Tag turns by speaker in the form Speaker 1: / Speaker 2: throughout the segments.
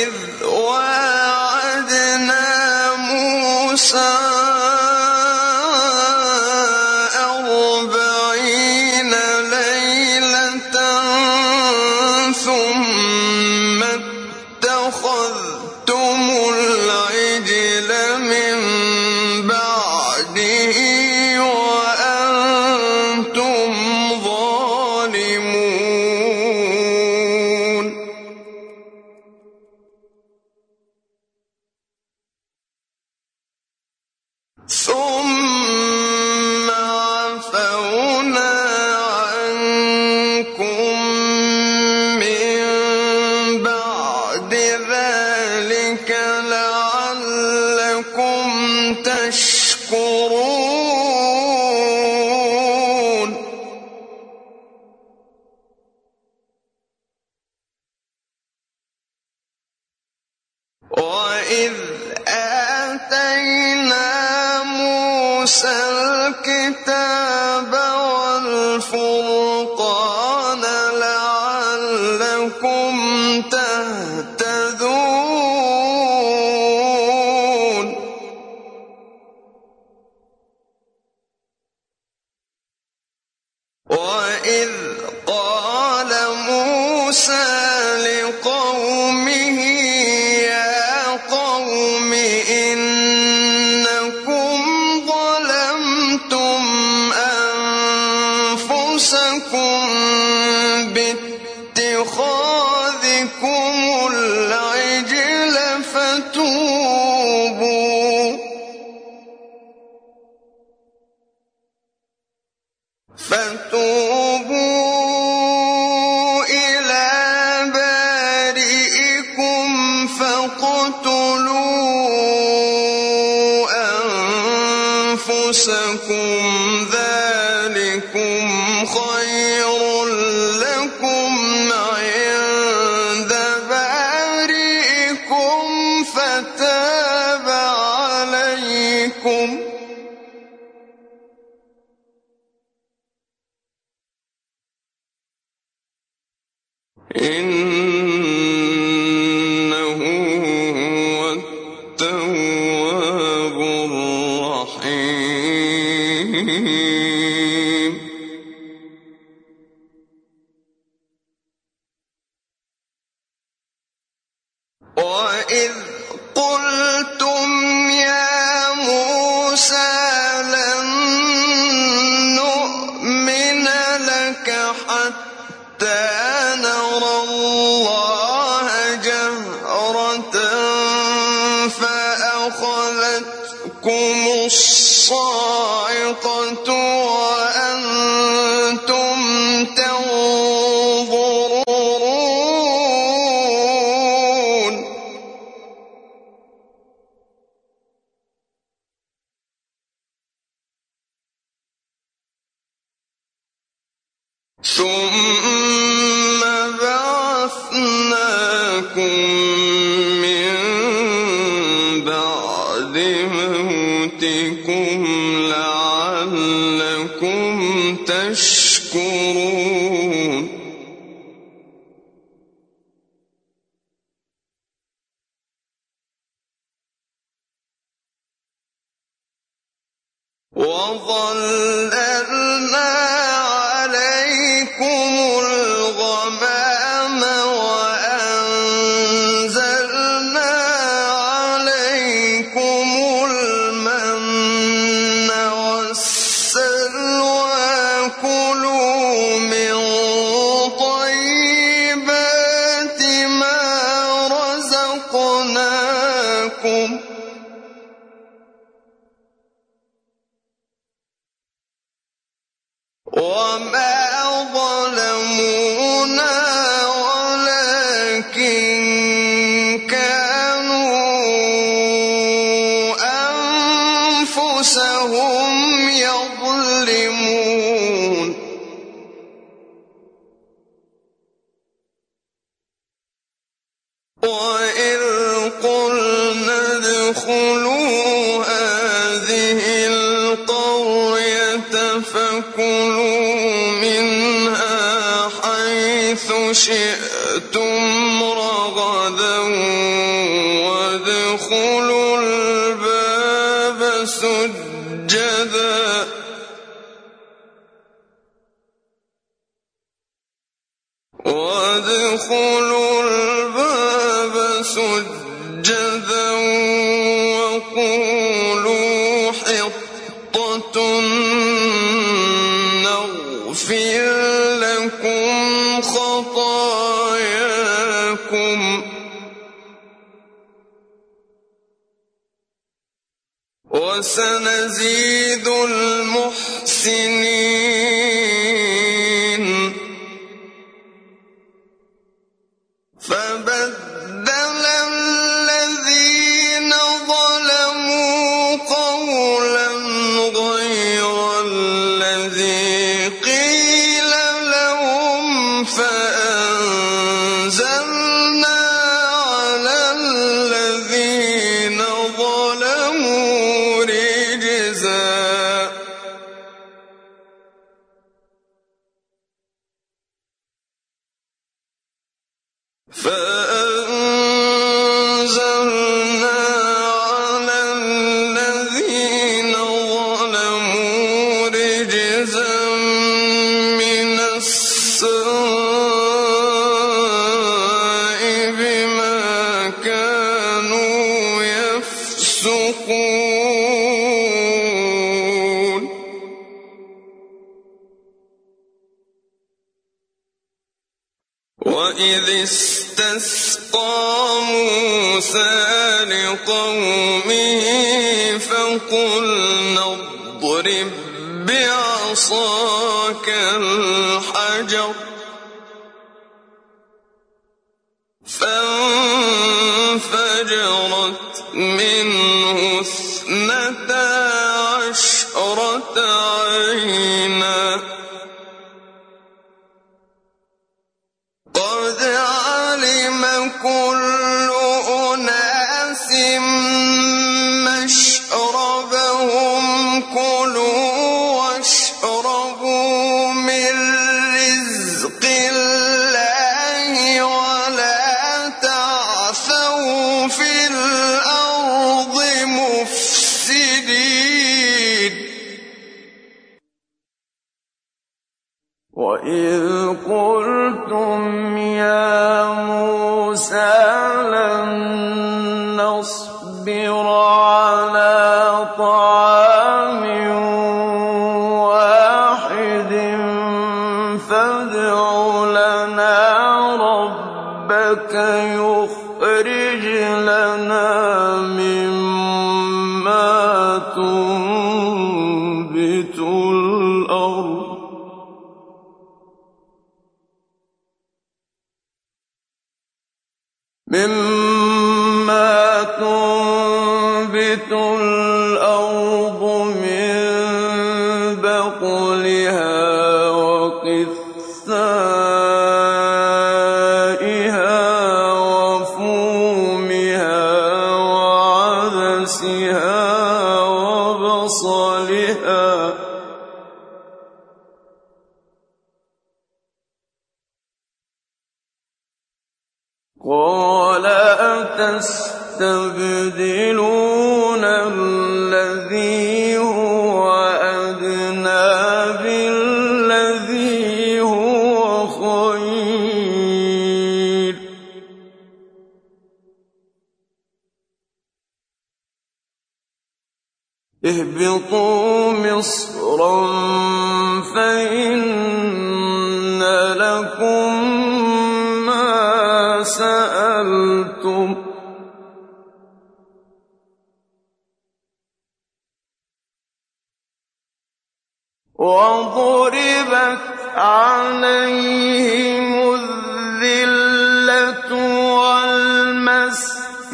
Speaker 1: وإذ واعدنا موسى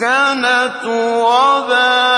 Speaker 2: والمسكنة وباءوا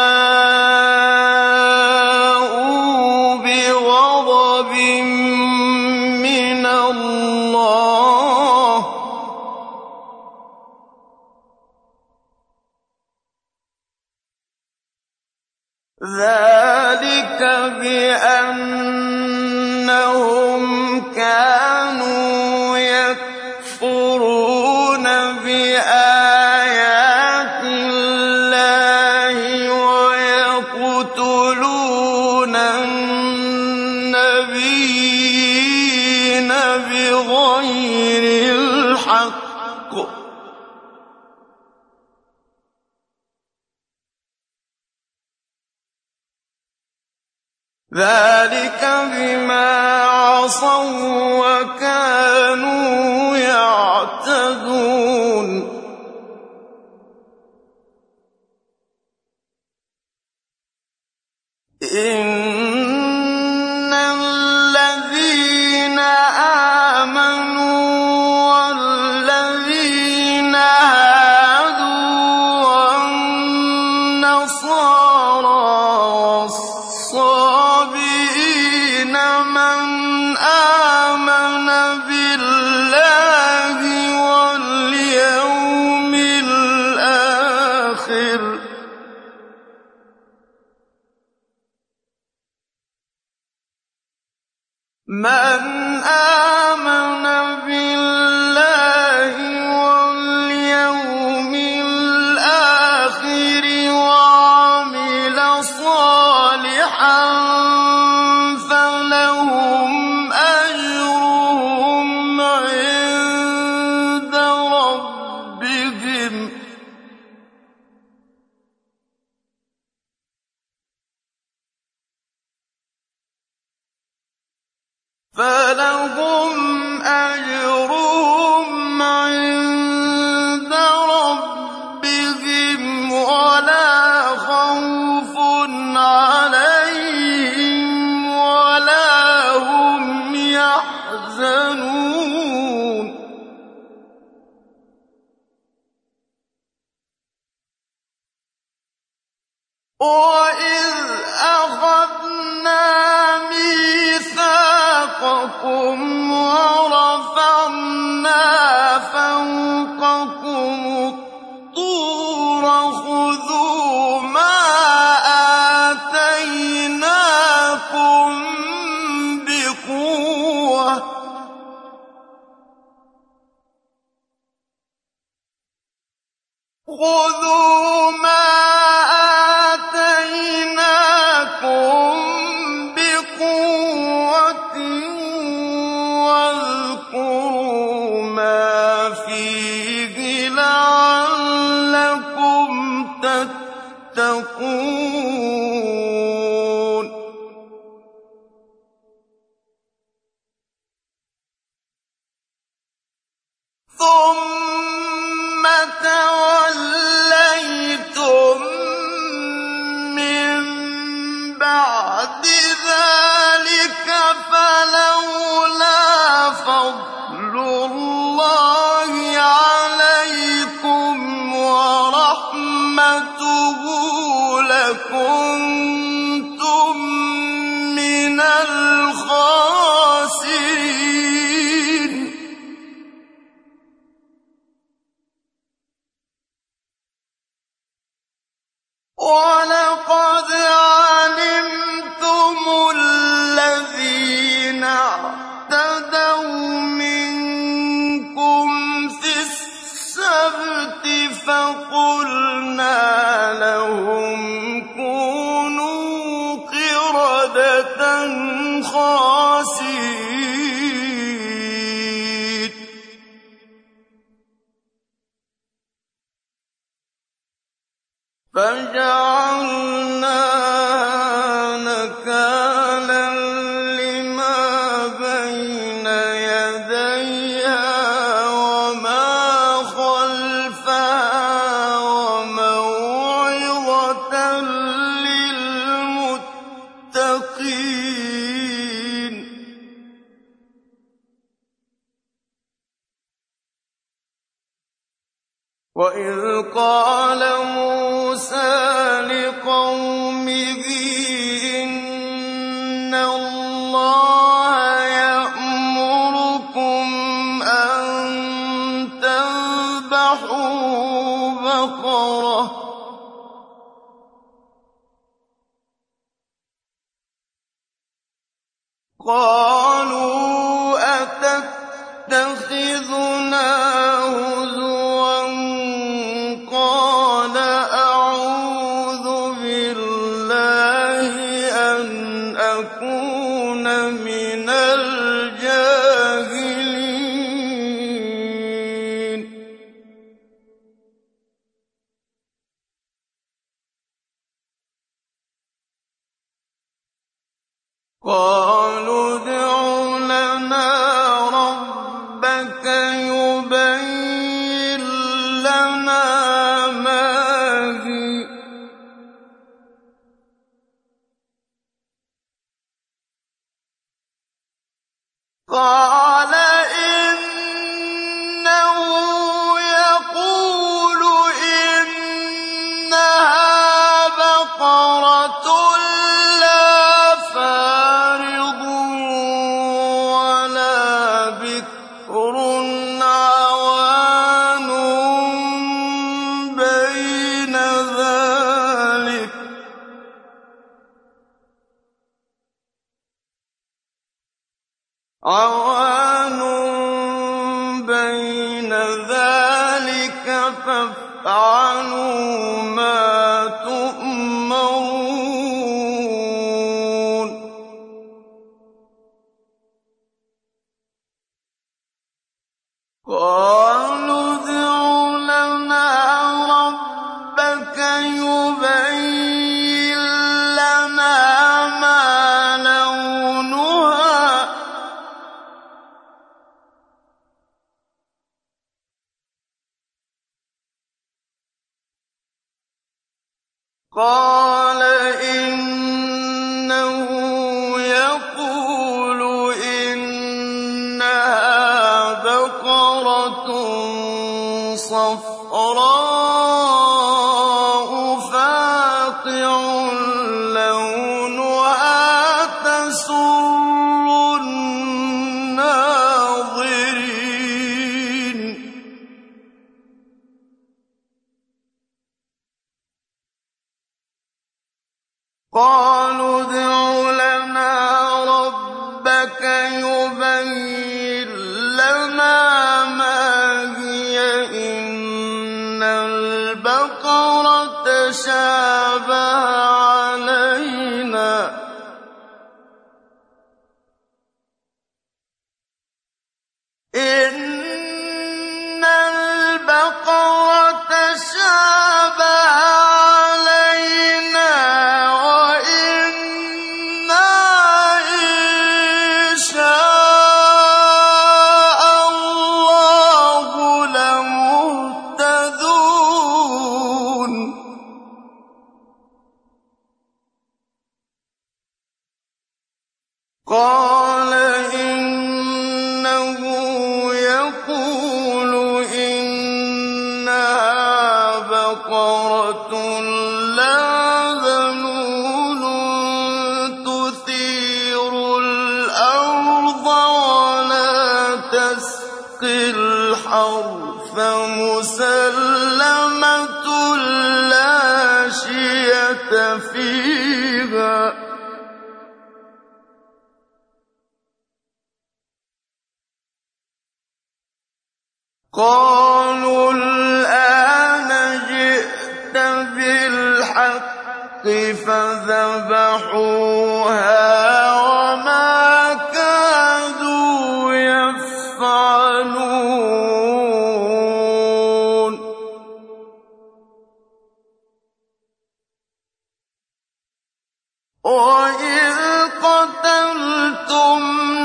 Speaker 2: وَإِذْ قَتَلْتُمْ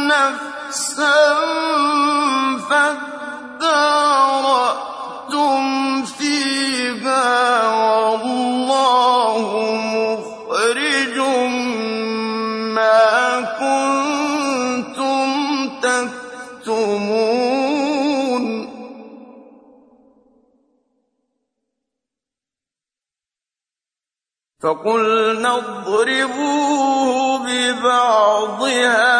Speaker 2: نَفْسًا فقلنا اضربوه ببعضها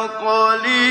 Speaker 2: فَقَلِيلًا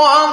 Speaker 1: Oh,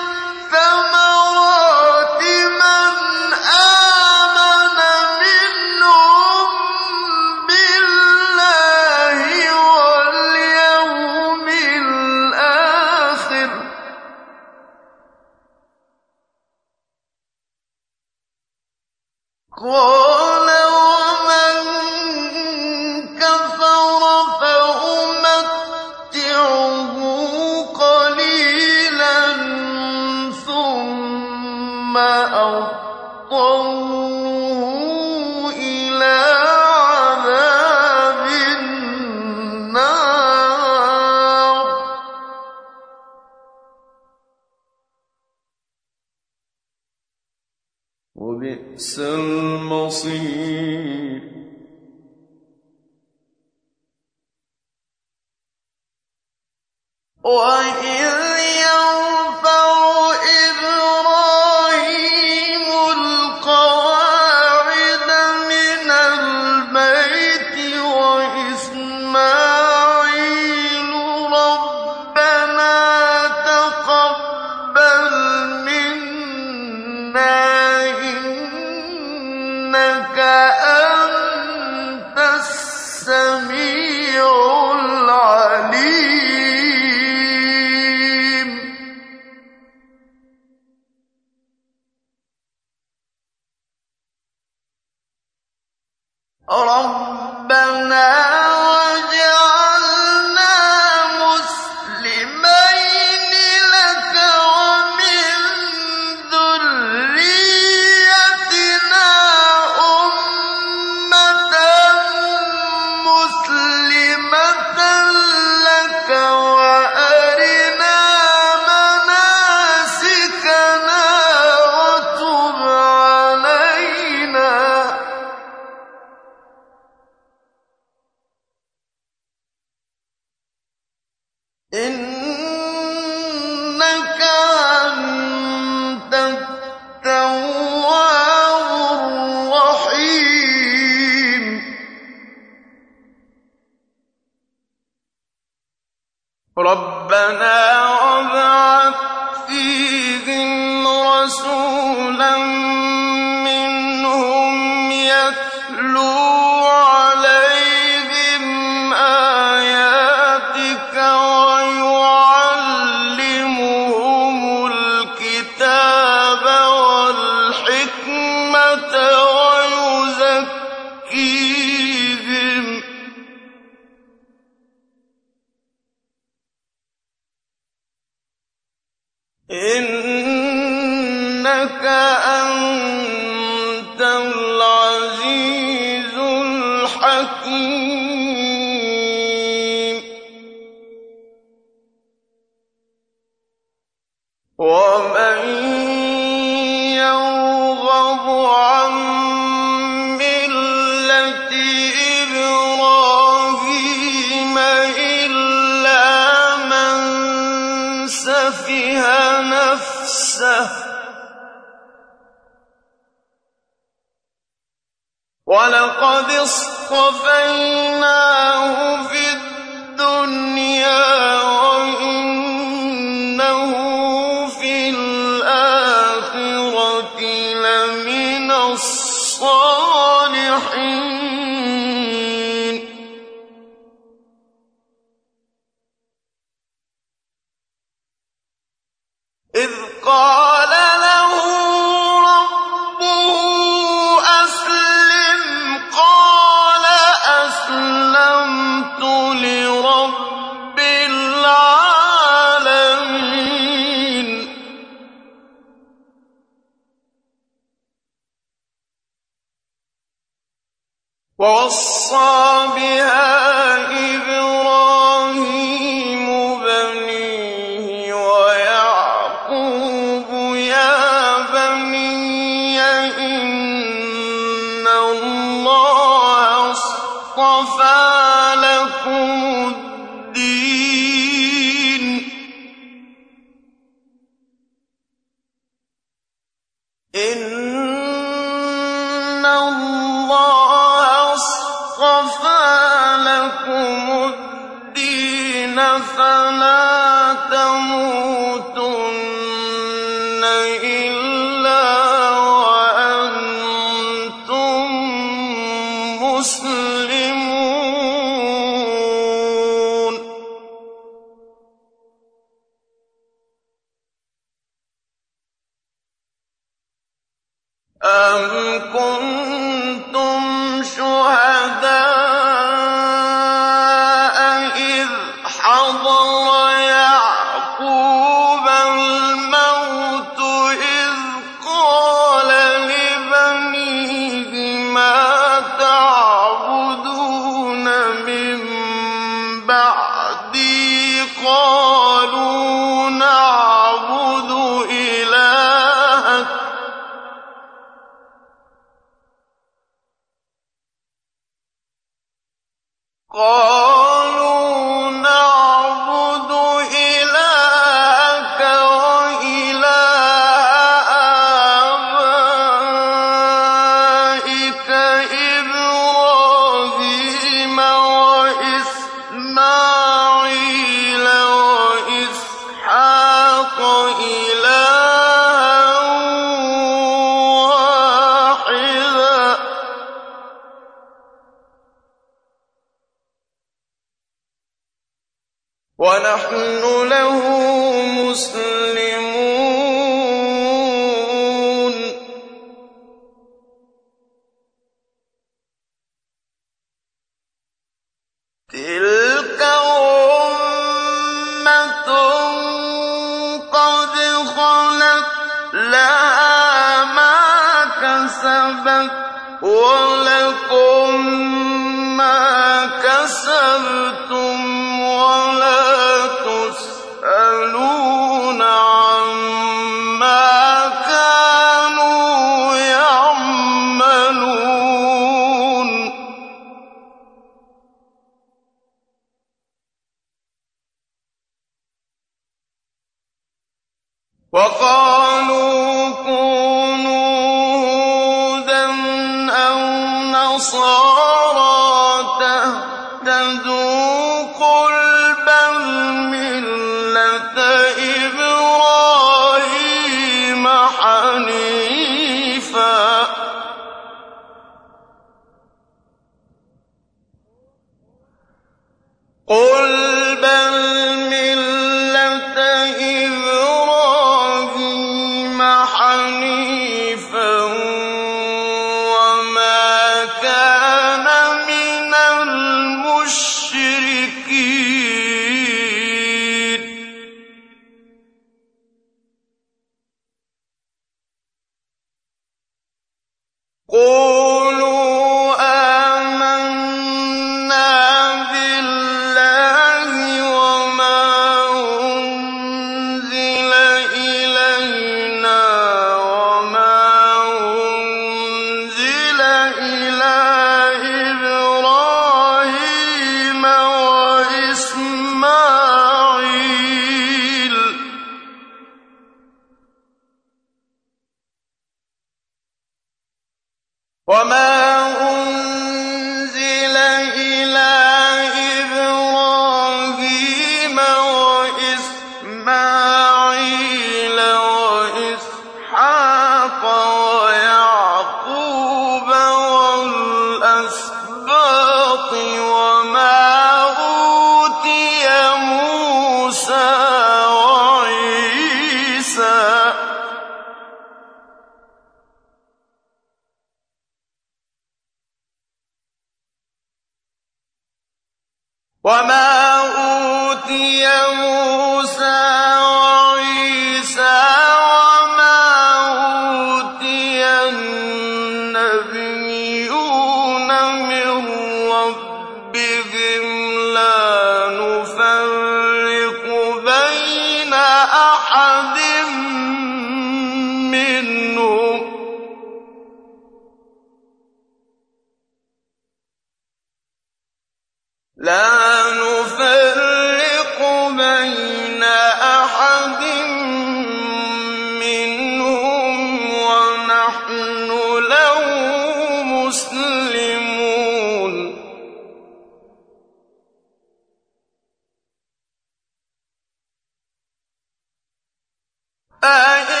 Speaker 1: فَإِنْ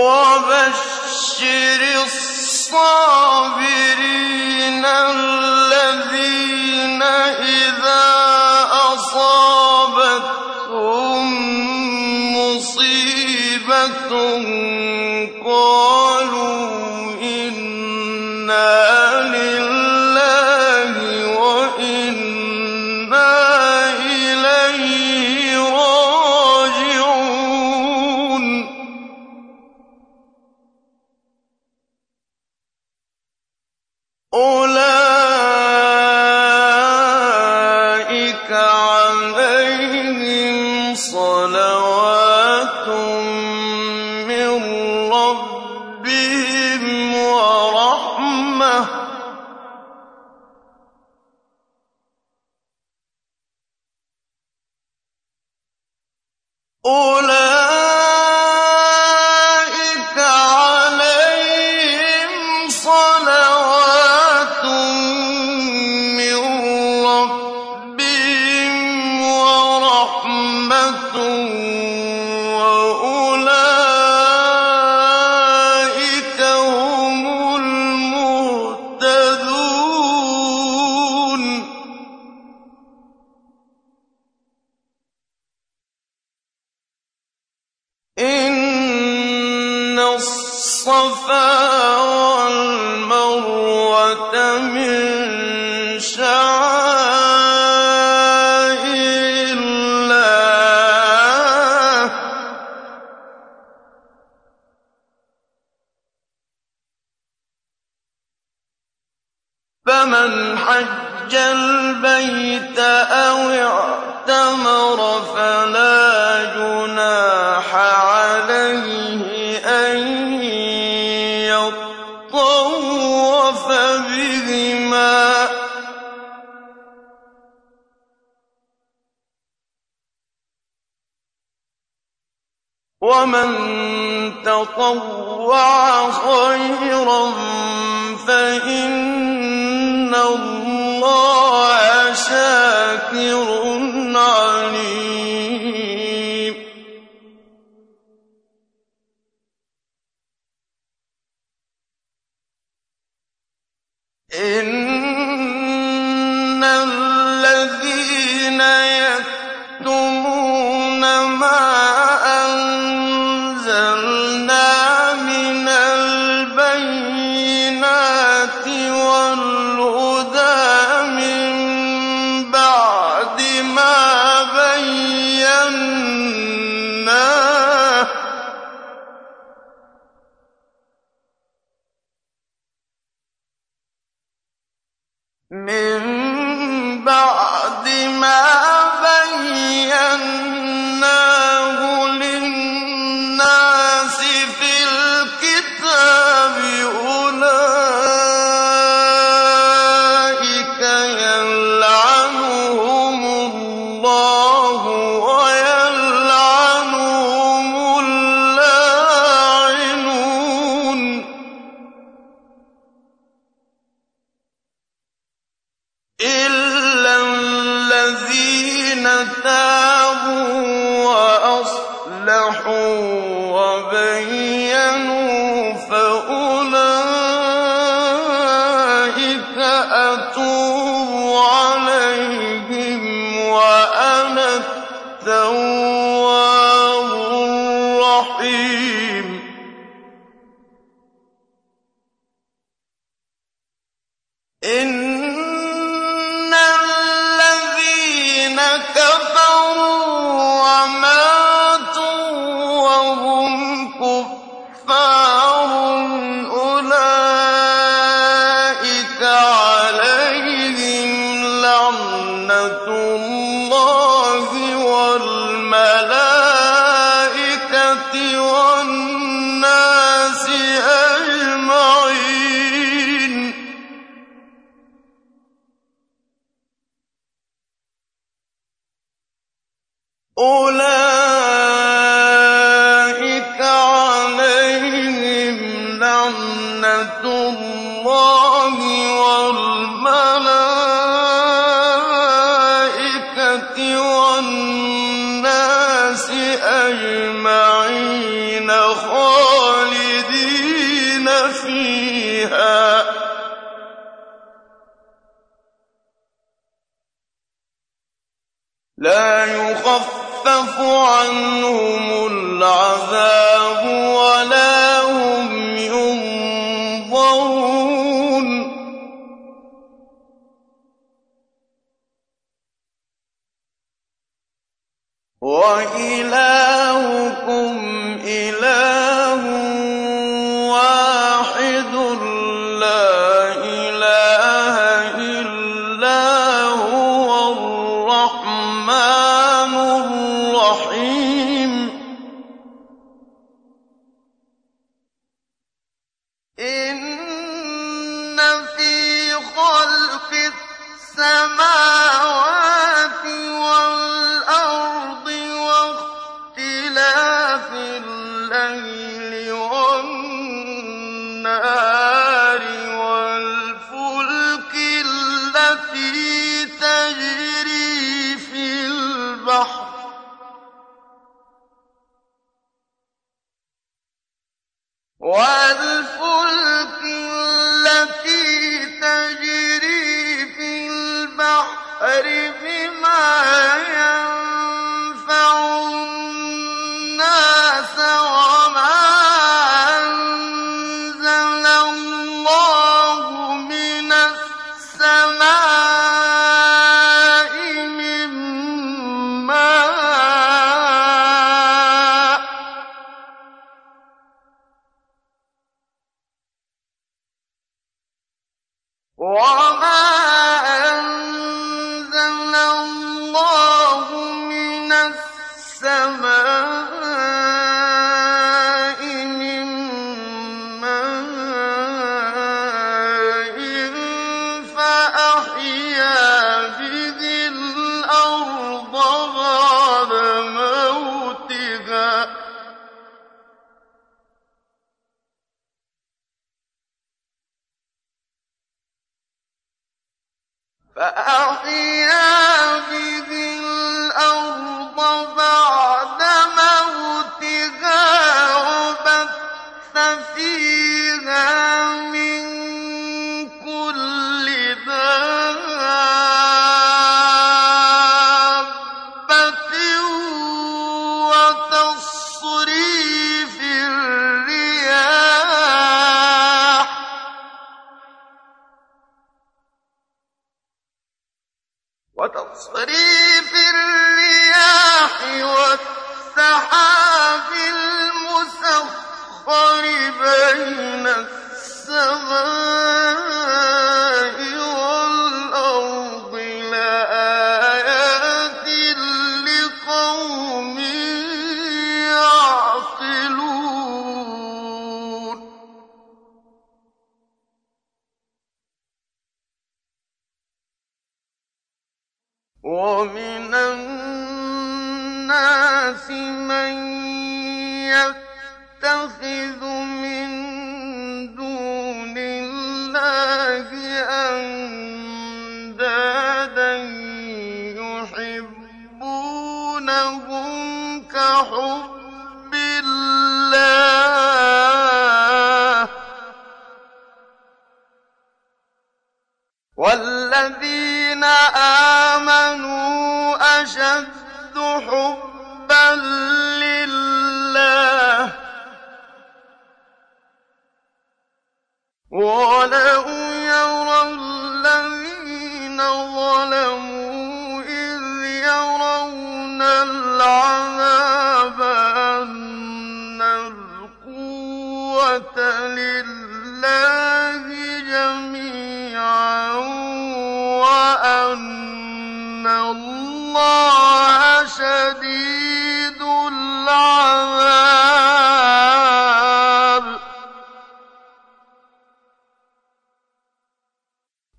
Speaker 2: وبشر الصابرين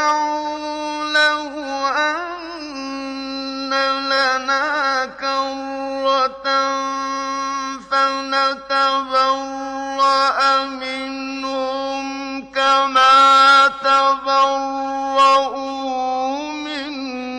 Speaker 2: وَدَعَوْا لَهُ أَنَّ لَنَا كَرَّةً فَنَتَبَرَّأَ مِنْهُمْ كَمَا تَبَرَّؤُوا مِنَّا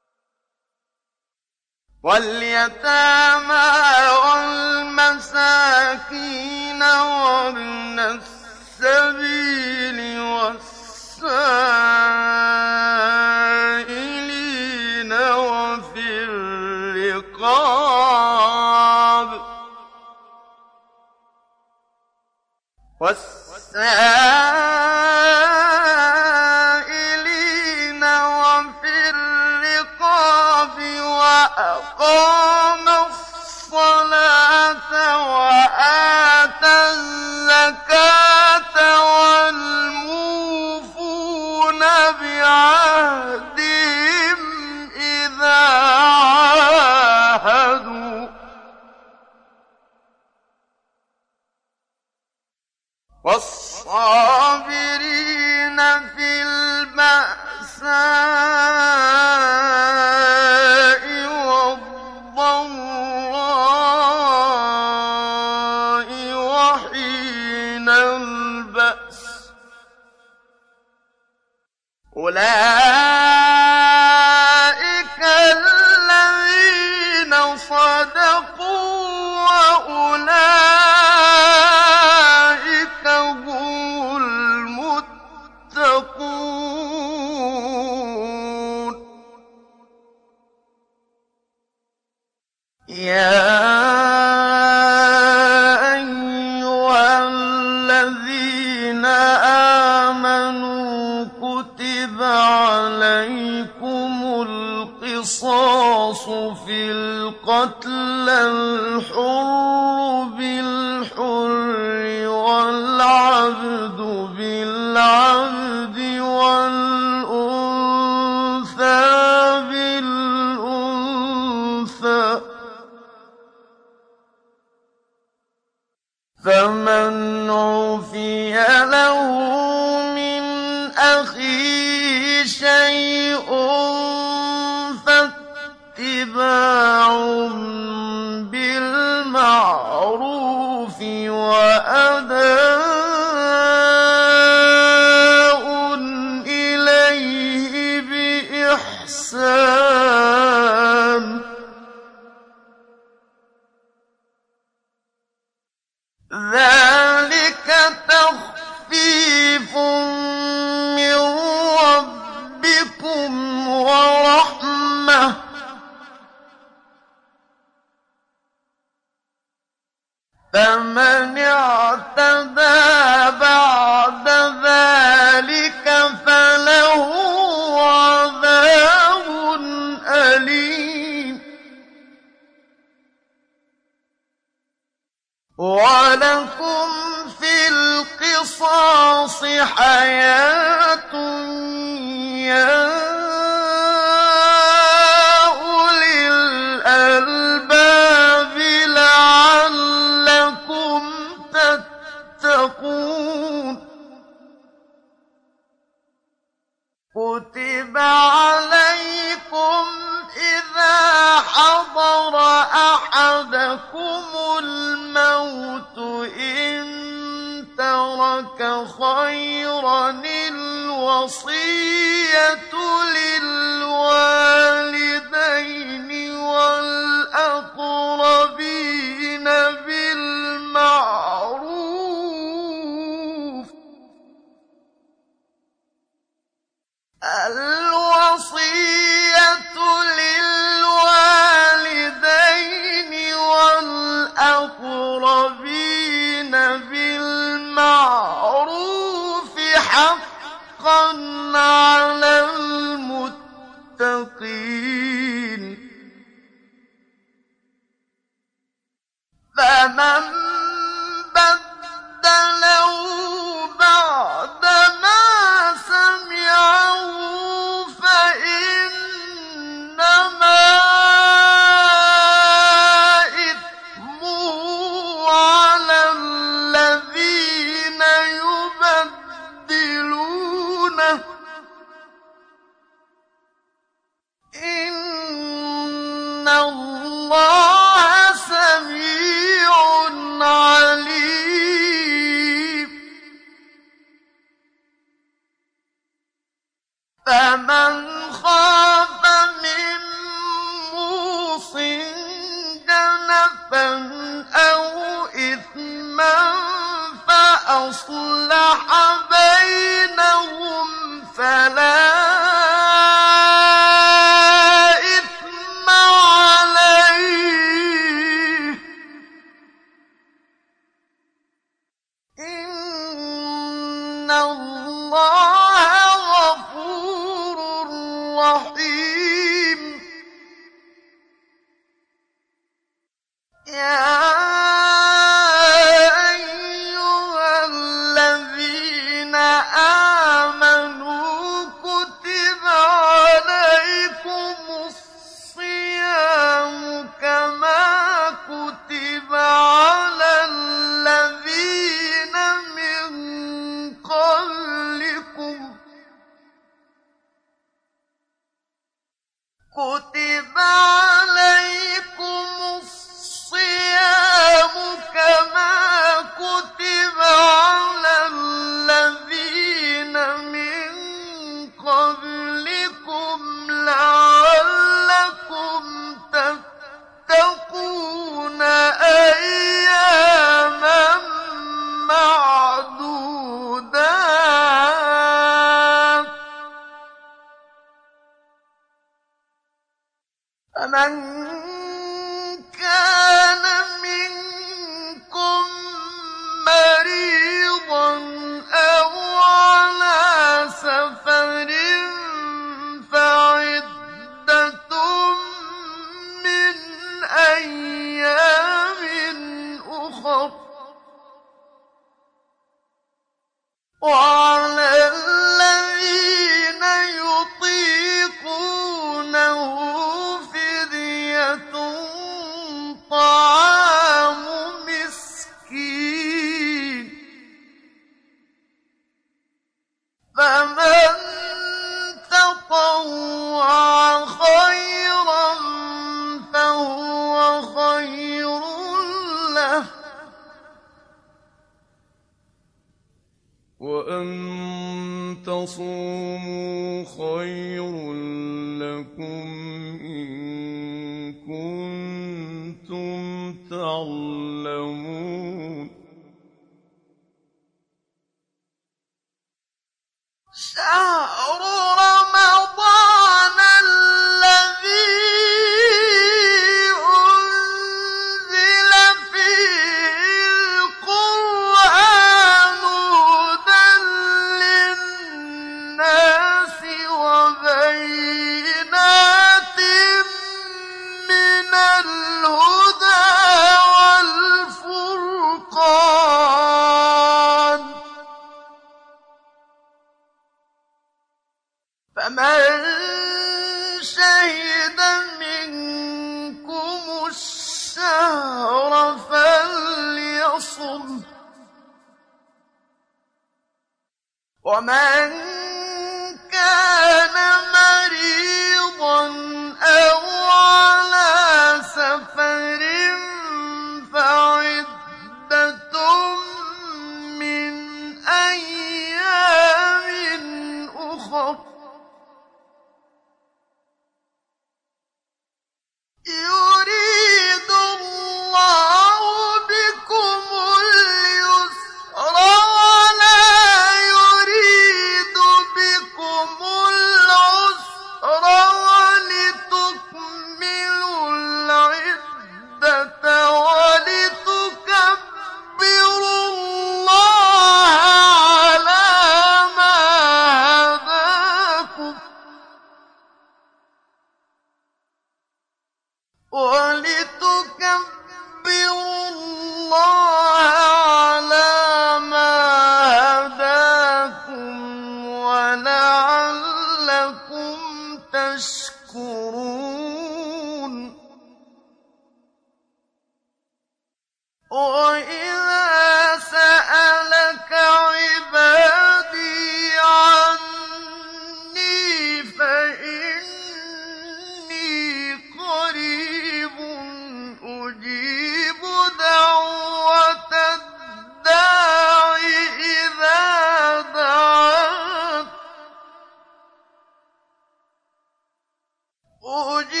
Speaker 2: أجيب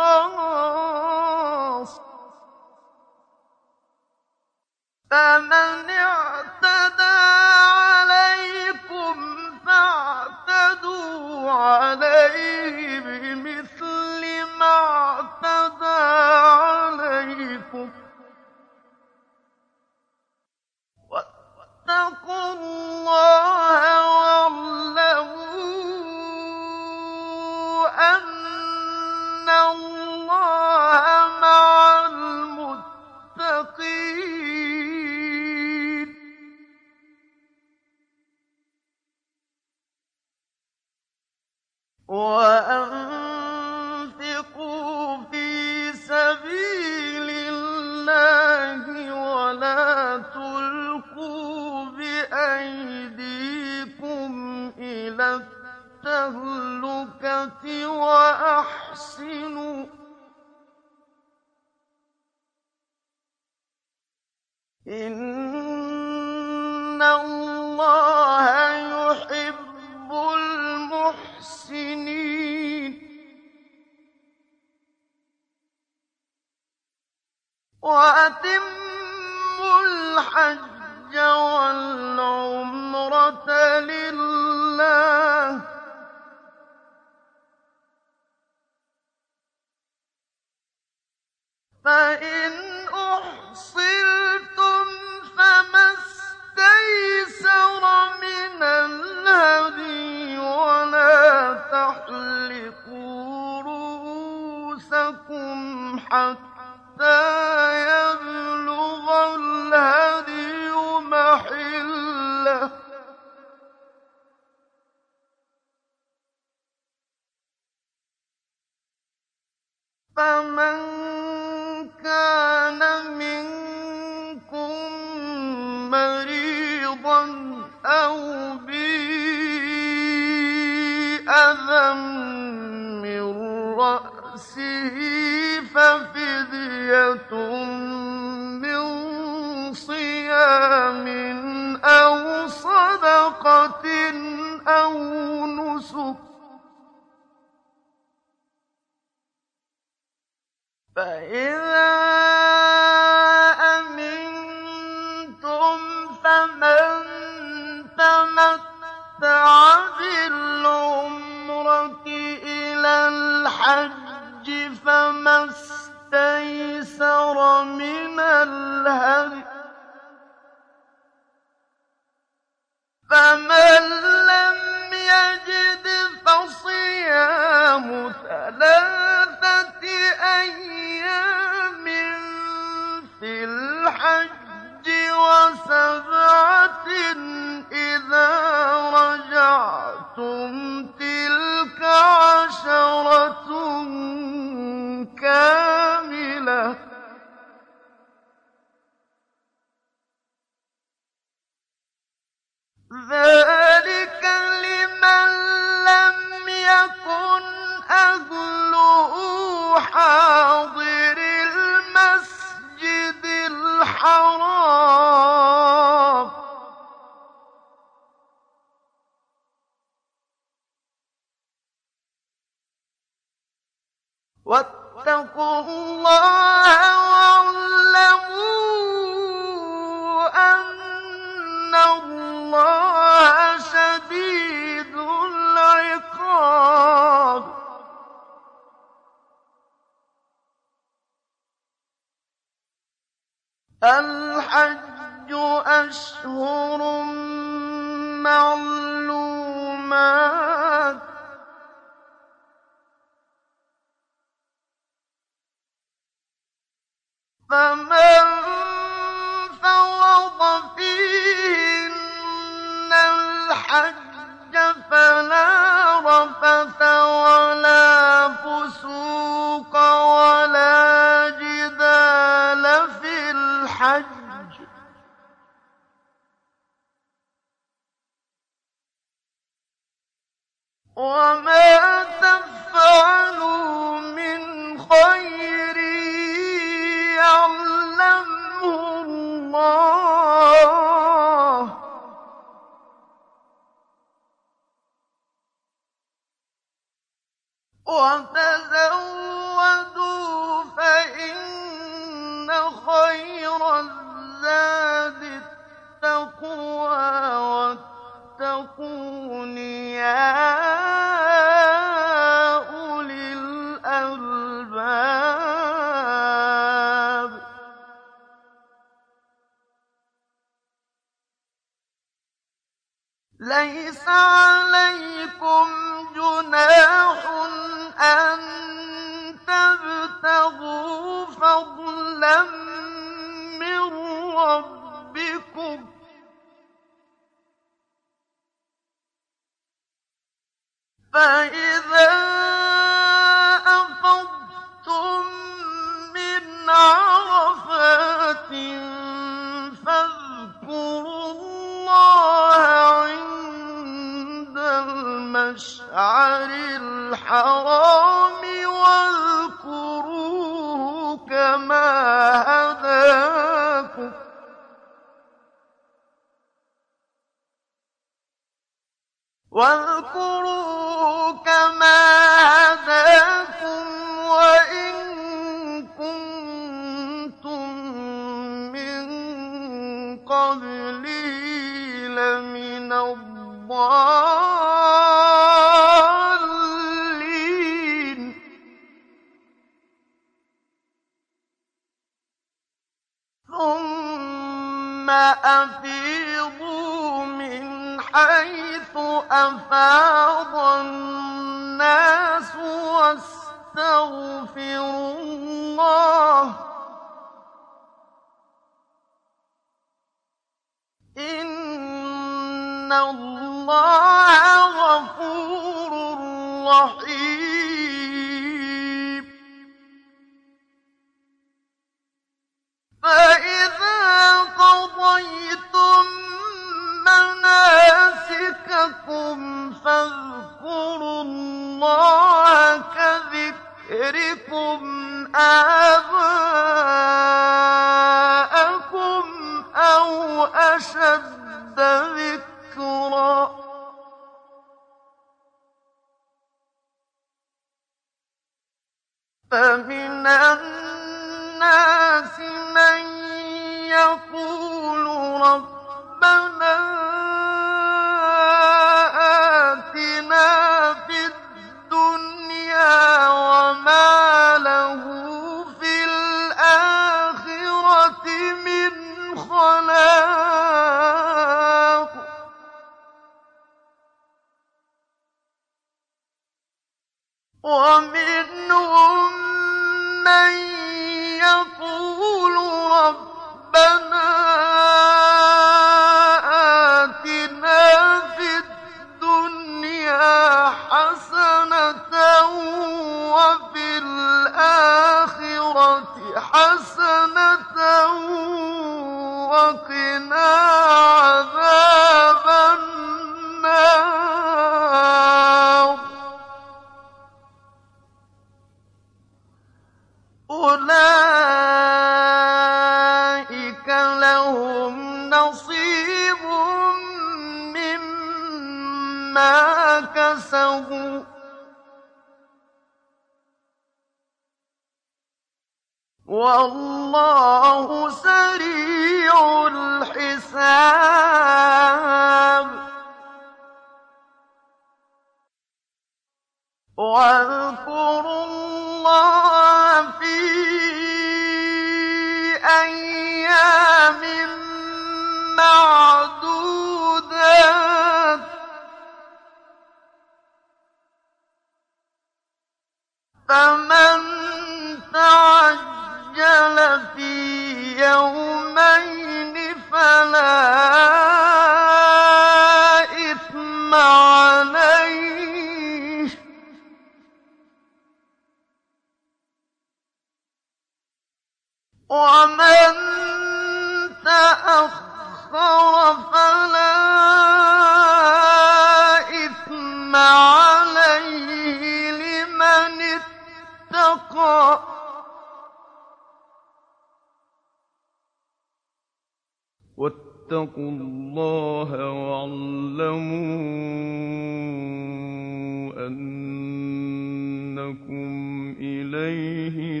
Speaker 1: إنكم إليه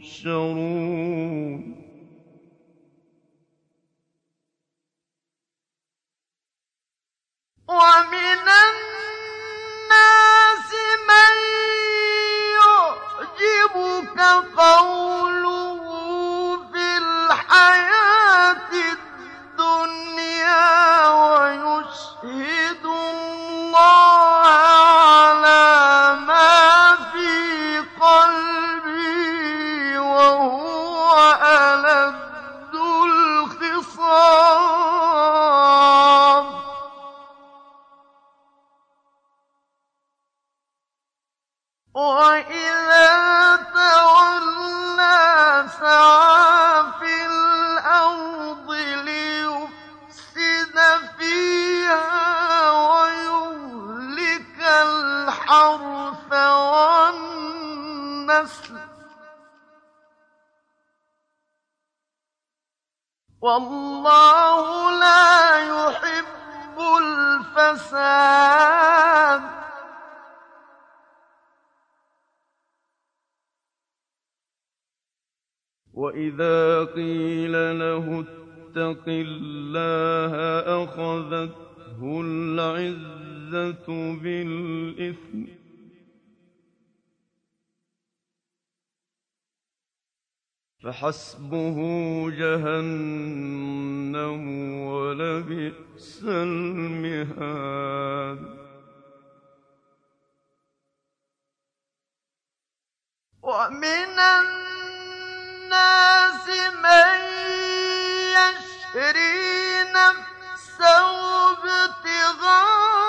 Speaker 1: تحشرون
Speaker 2: ومن الناس من يعجبك قوله والله لا يحب الفساد.
Speaker 1: وإذا قيل له اتق الله أخذته العزة بالإثم. فحسبه جهنم ولبئس المهاد.
Speaker 2: ومن الناس من يشري نفسه ابتغاء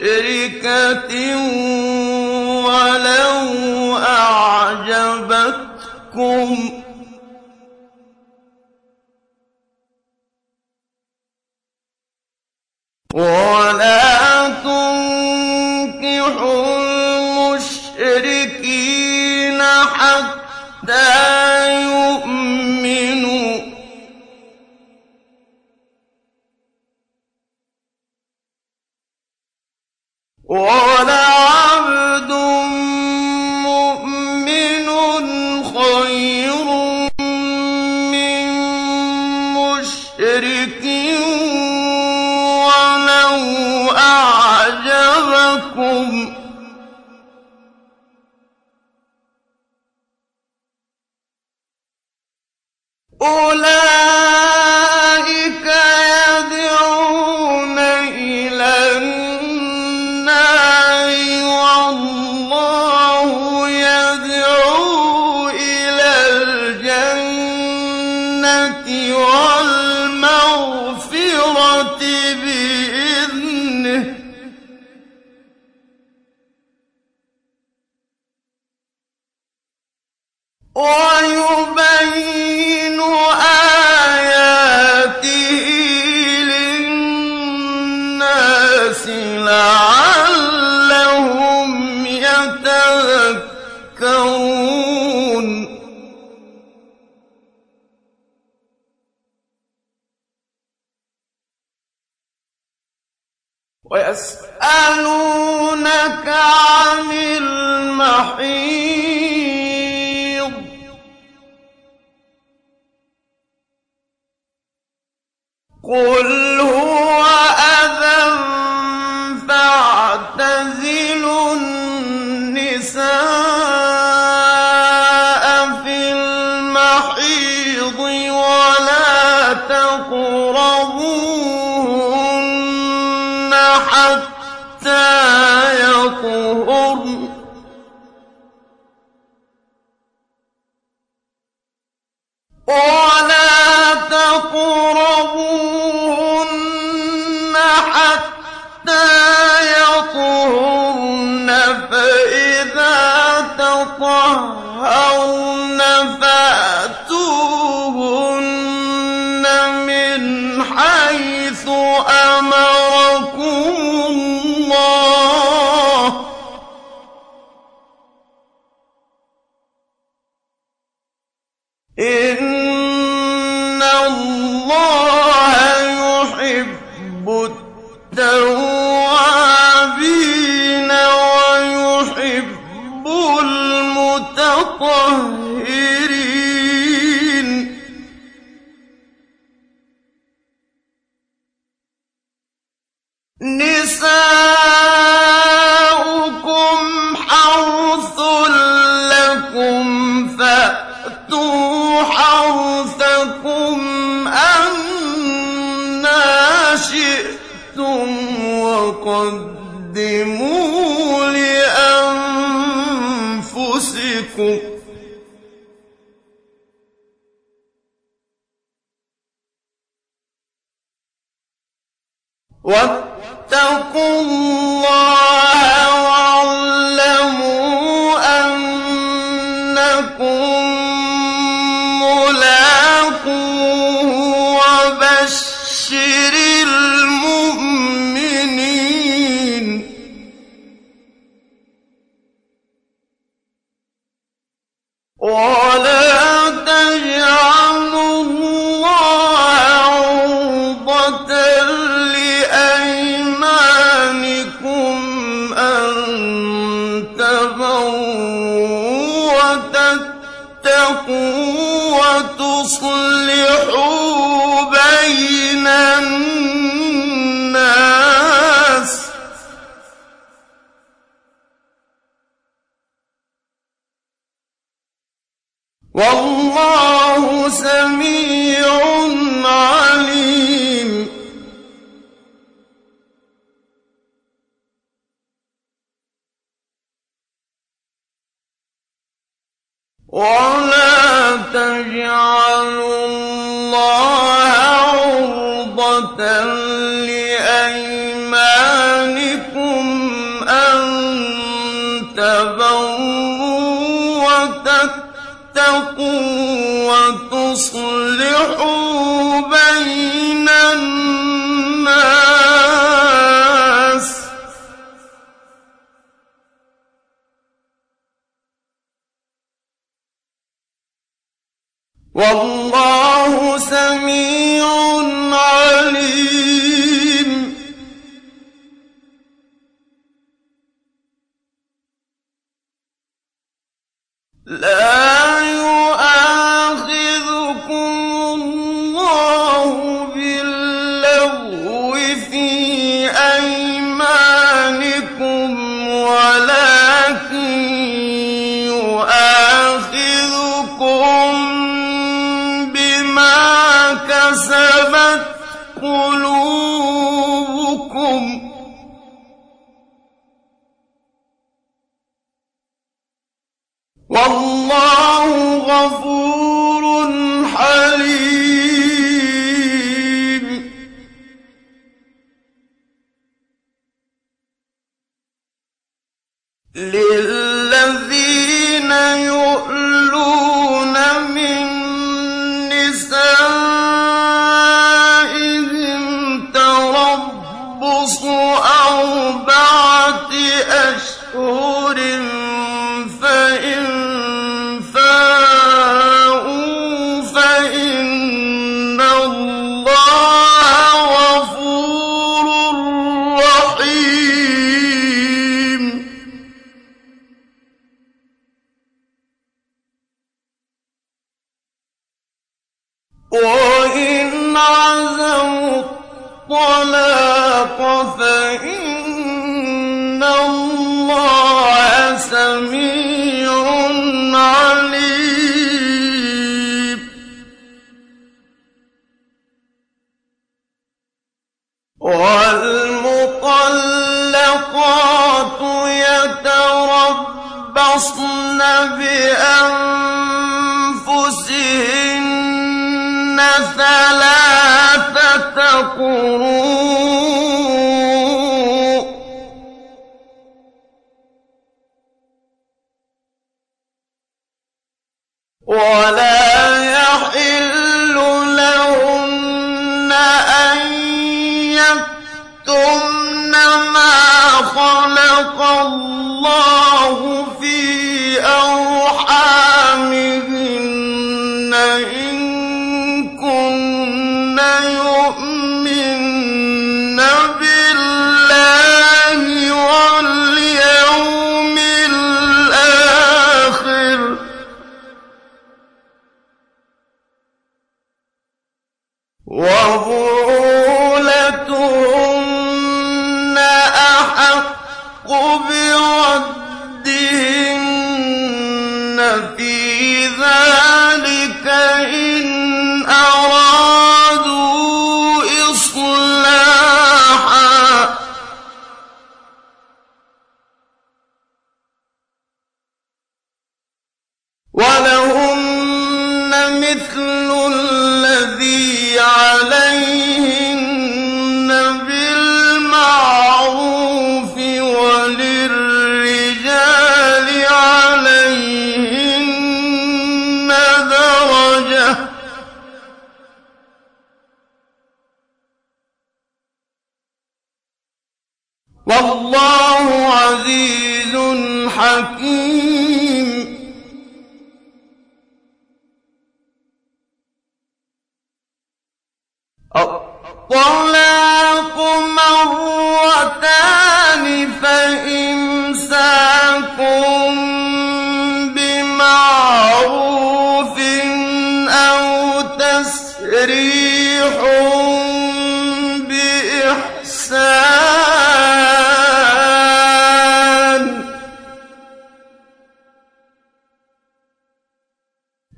Speaker 3: مشركة ولو أعجبتكم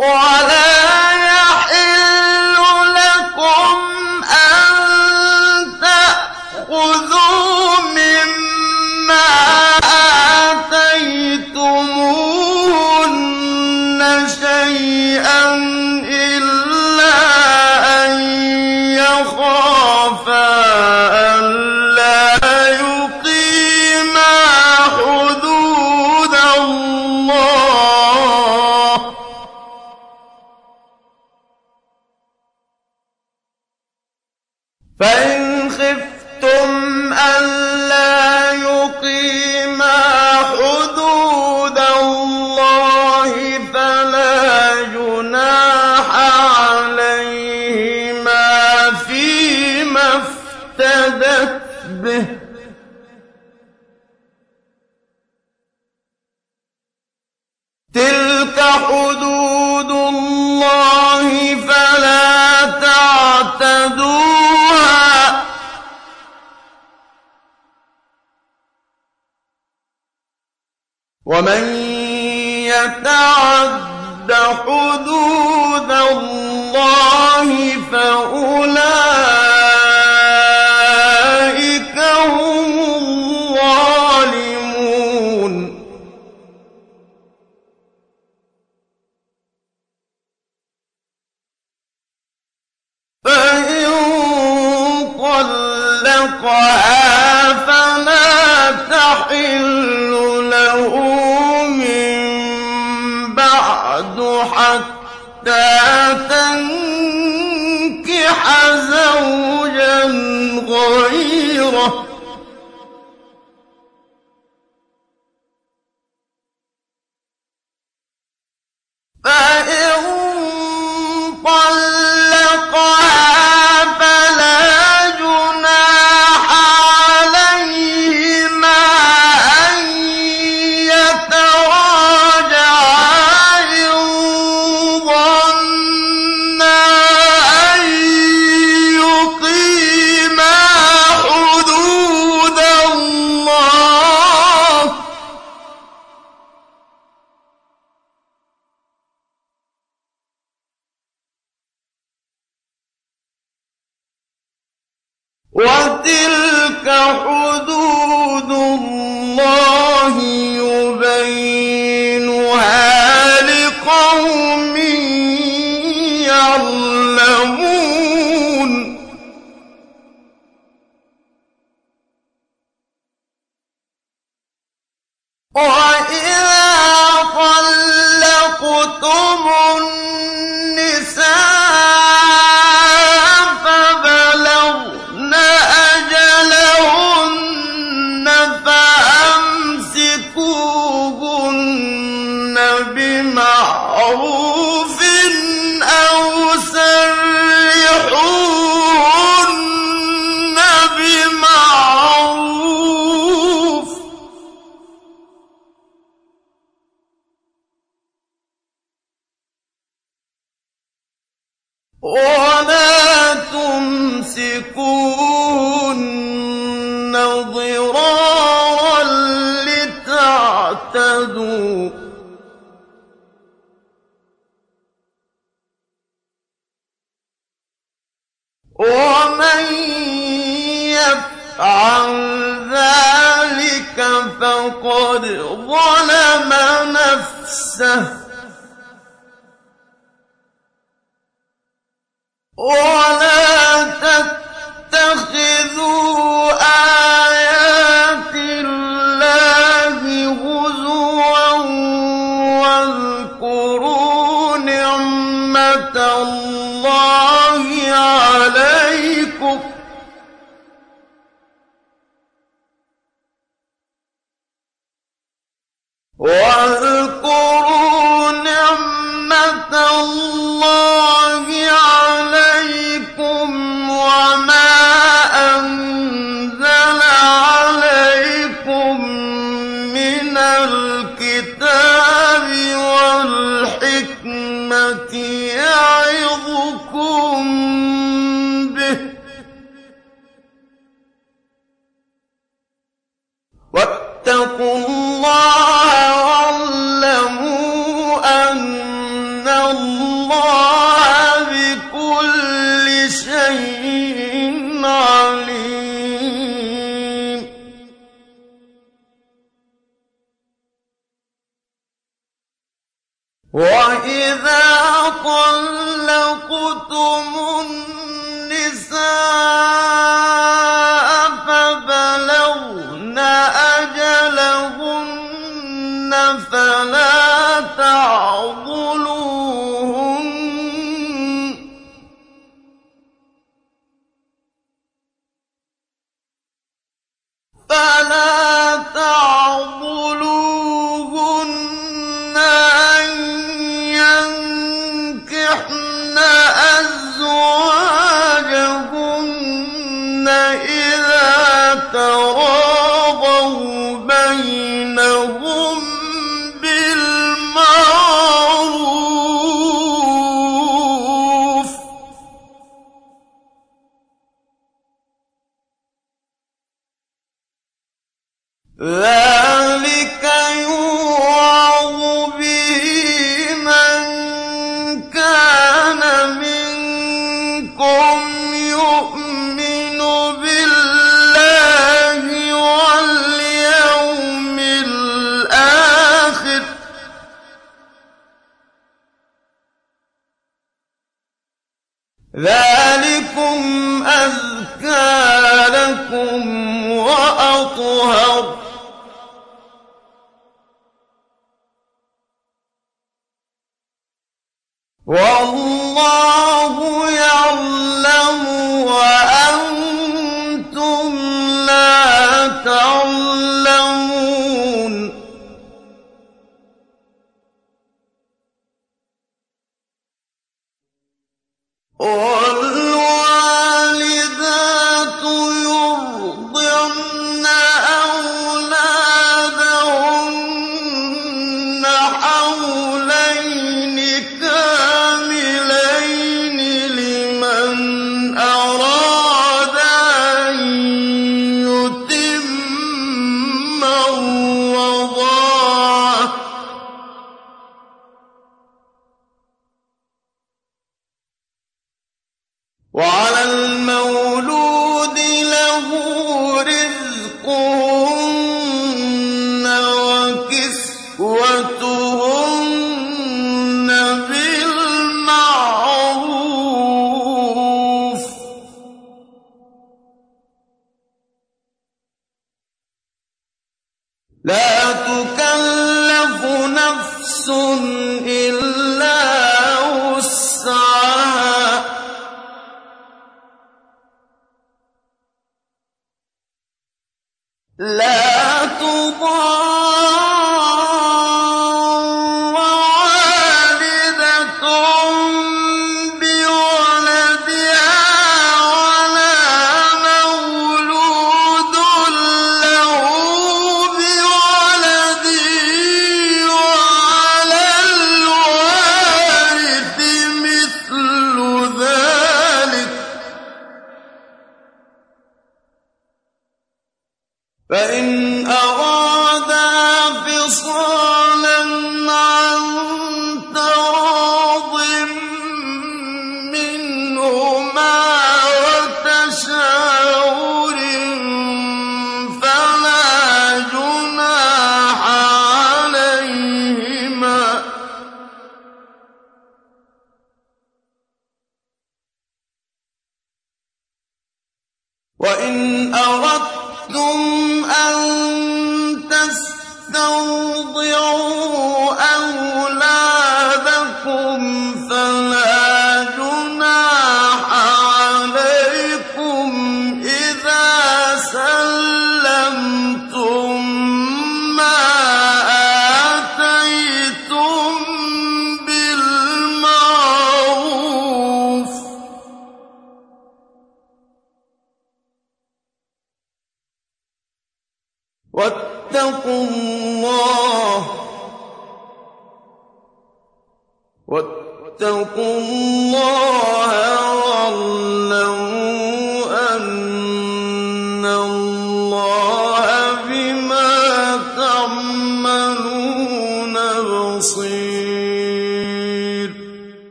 Speaker 3: 我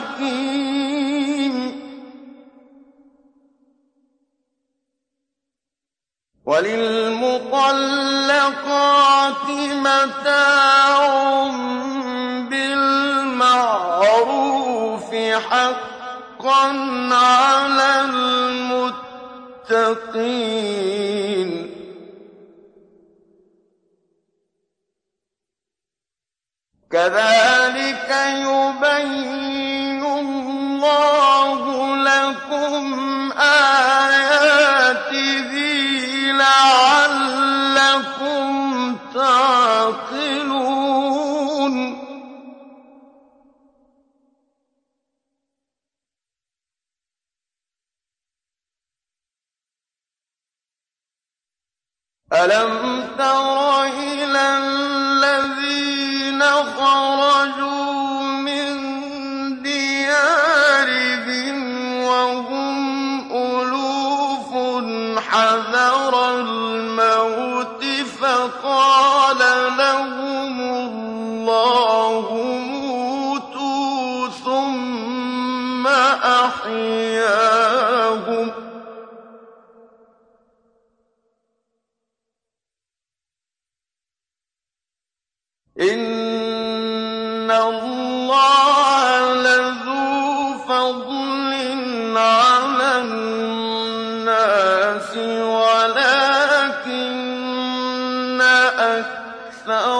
Speaker 3: حَكِيمٌ وَلِلْمُطَلَّقَاتِ مَتَاعٌ بِالْمَعْرُوفِ ۖ حَقًّا عَلَى الْمُتَّقِينَ. كَذَٰلِكَ يُبَيِّنُ اللَّهُ لَكُمْ آيَاتِهِ لَعَلَّكُمْ تَعْقِلُونَ. أَلَمْ تَرَ إِلَى الَّذِينَ خَرَجُوا أَحْيَاهُمْ ۚ. إِنَّ اللَّهَ لَذُو فَضْلٍ عَلَى النَّاسِ وَلَٰكِنَّ أَكْثَرَ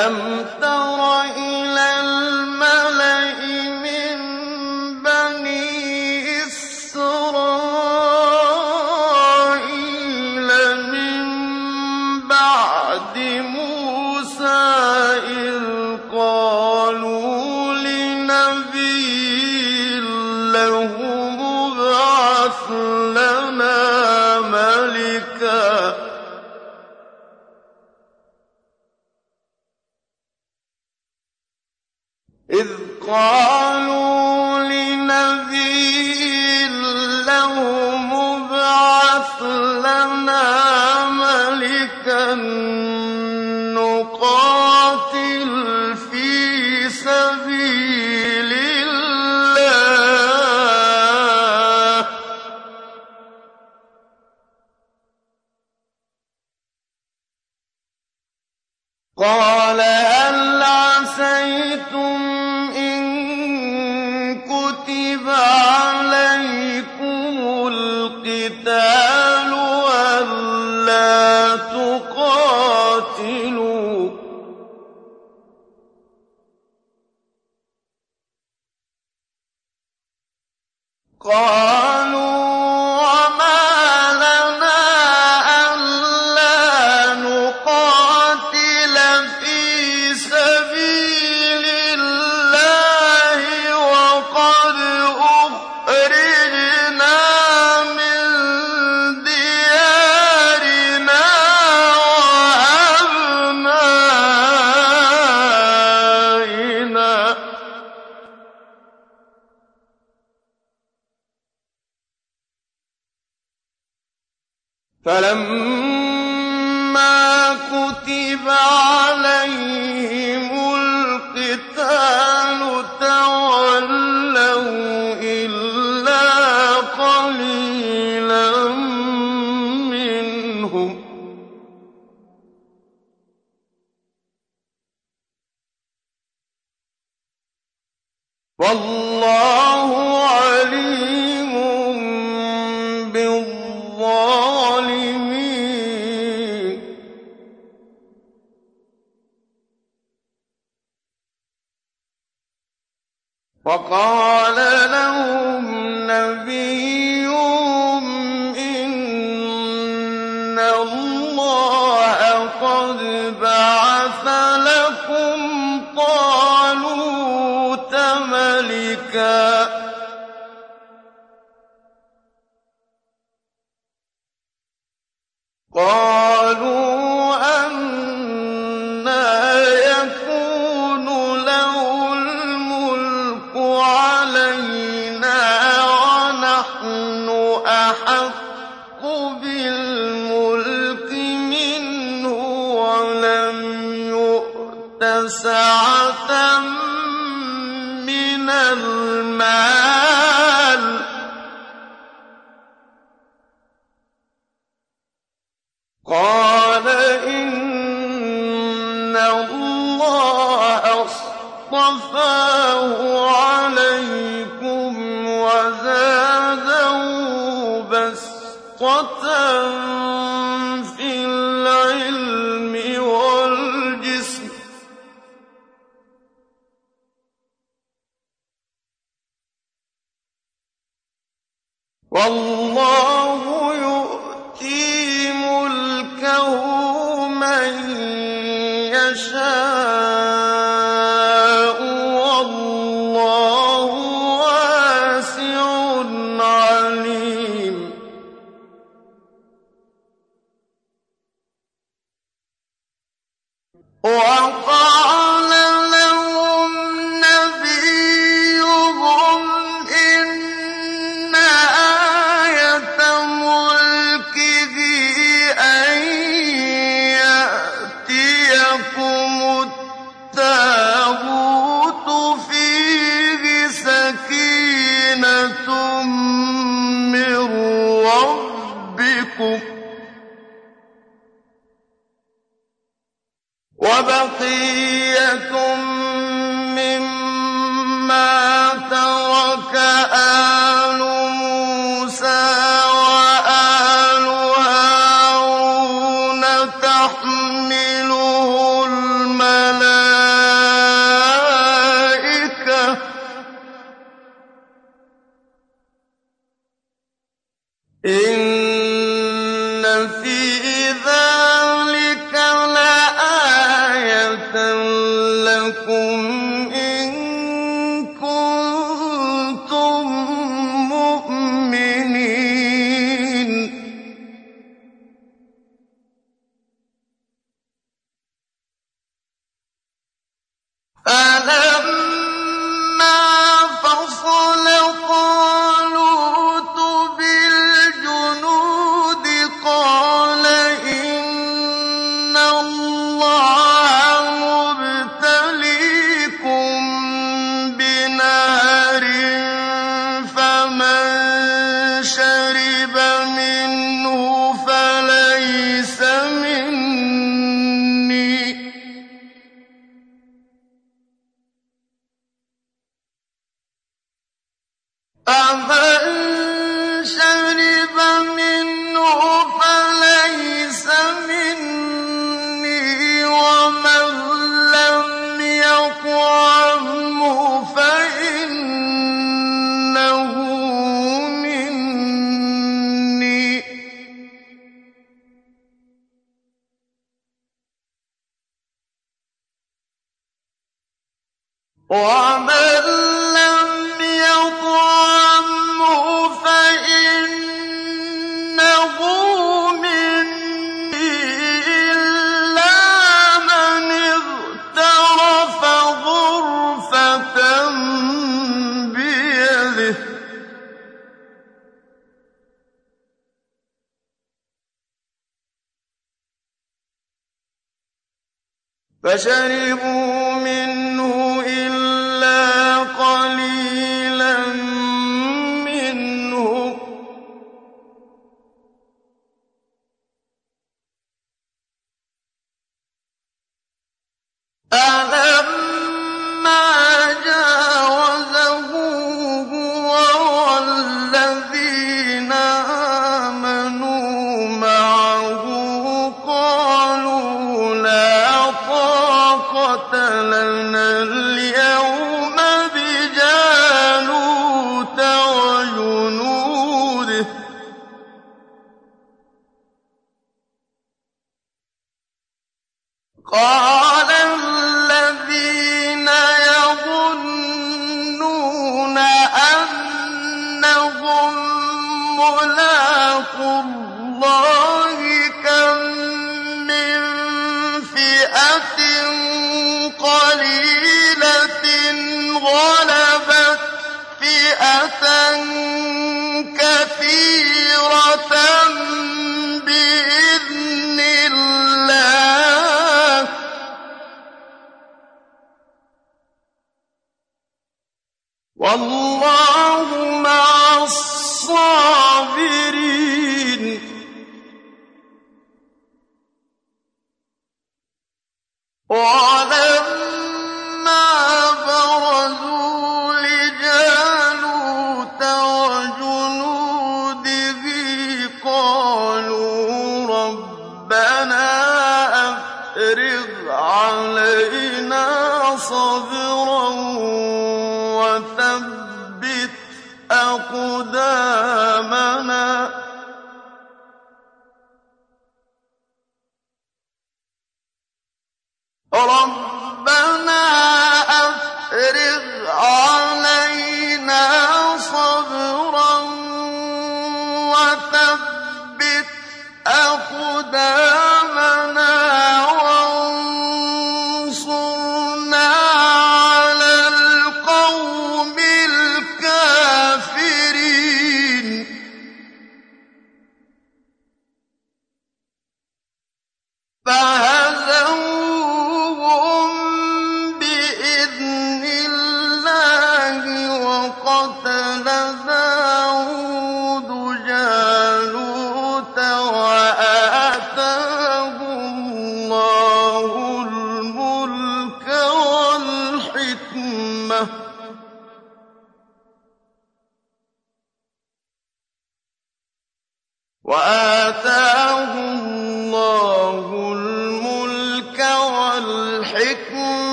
Speaker 3: أَلَمْ تَرَ إذ ومن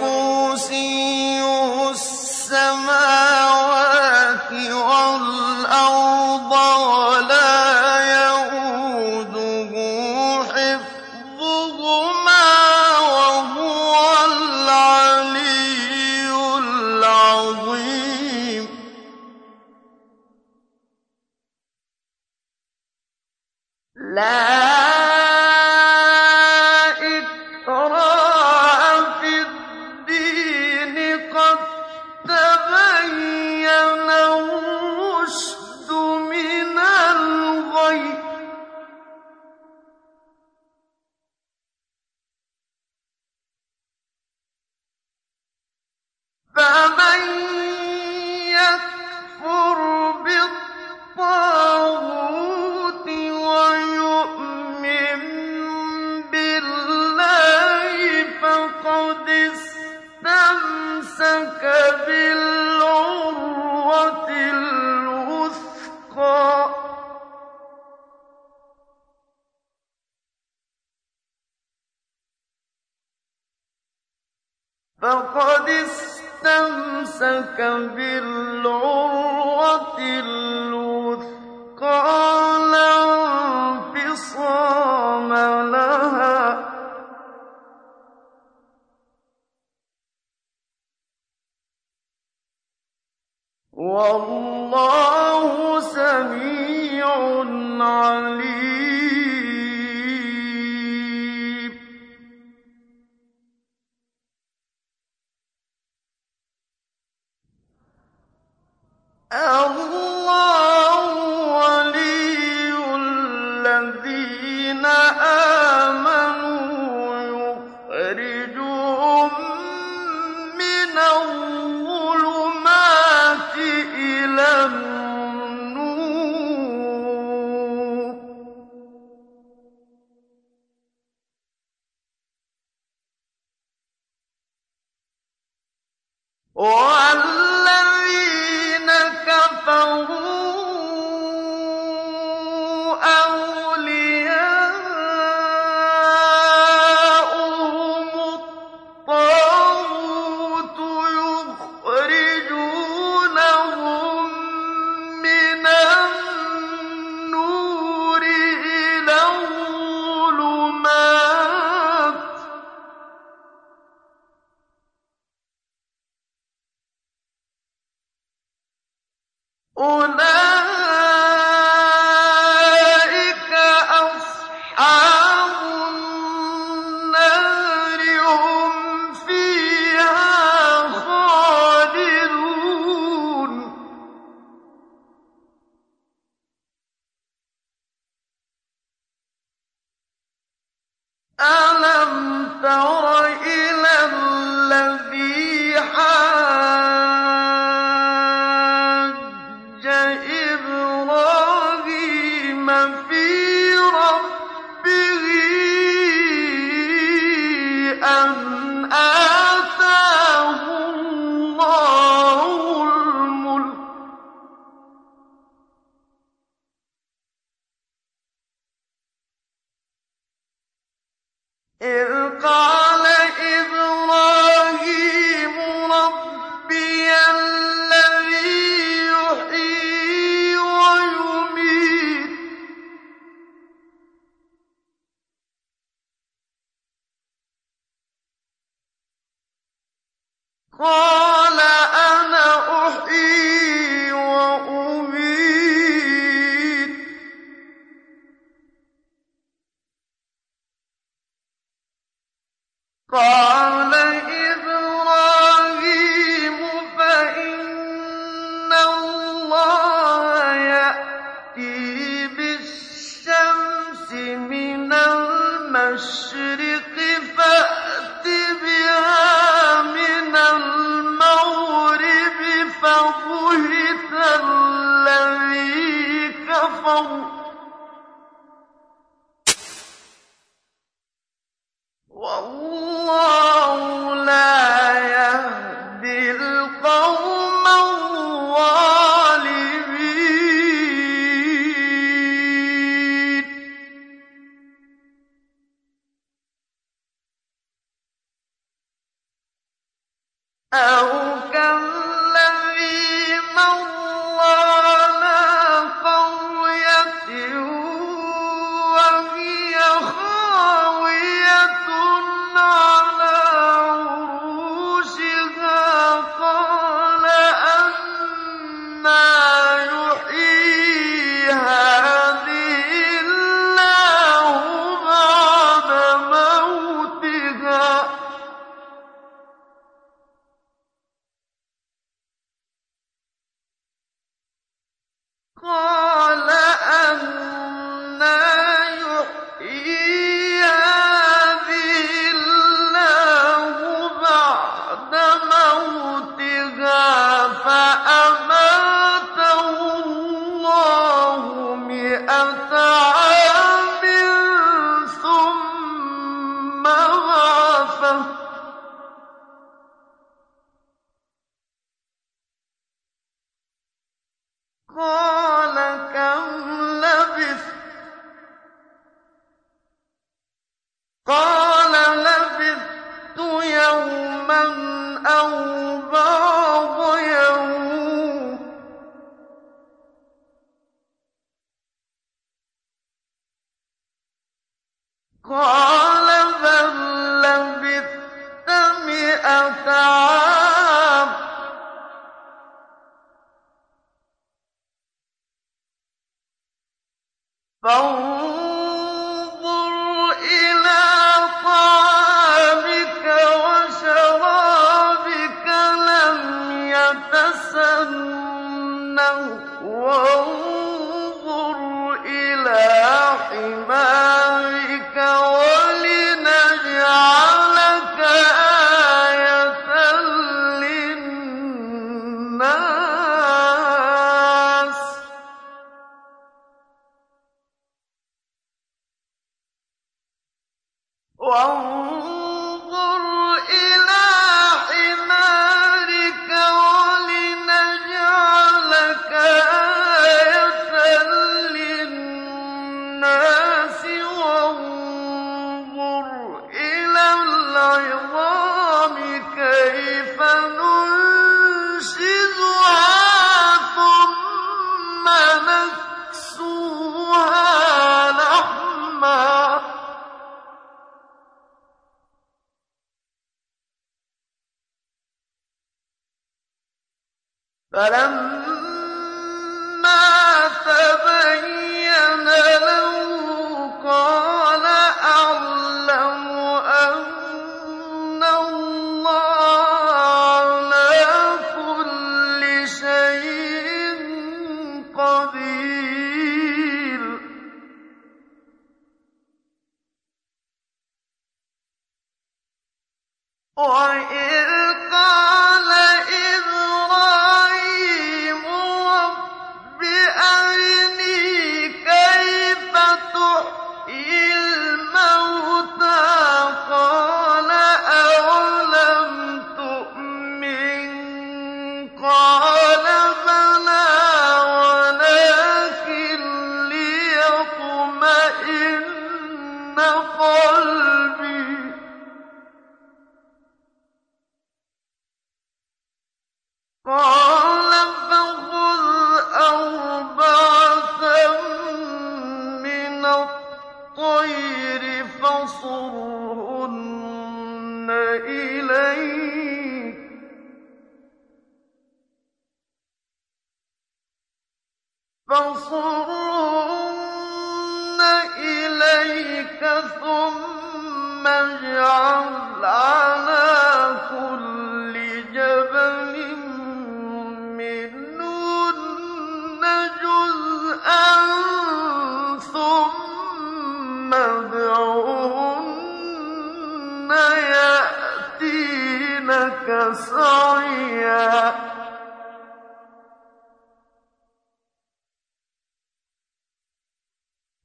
Speaker 3: كُرْسِيُّهُ السَّمَاوَاتِ وَالْأَرْضَ.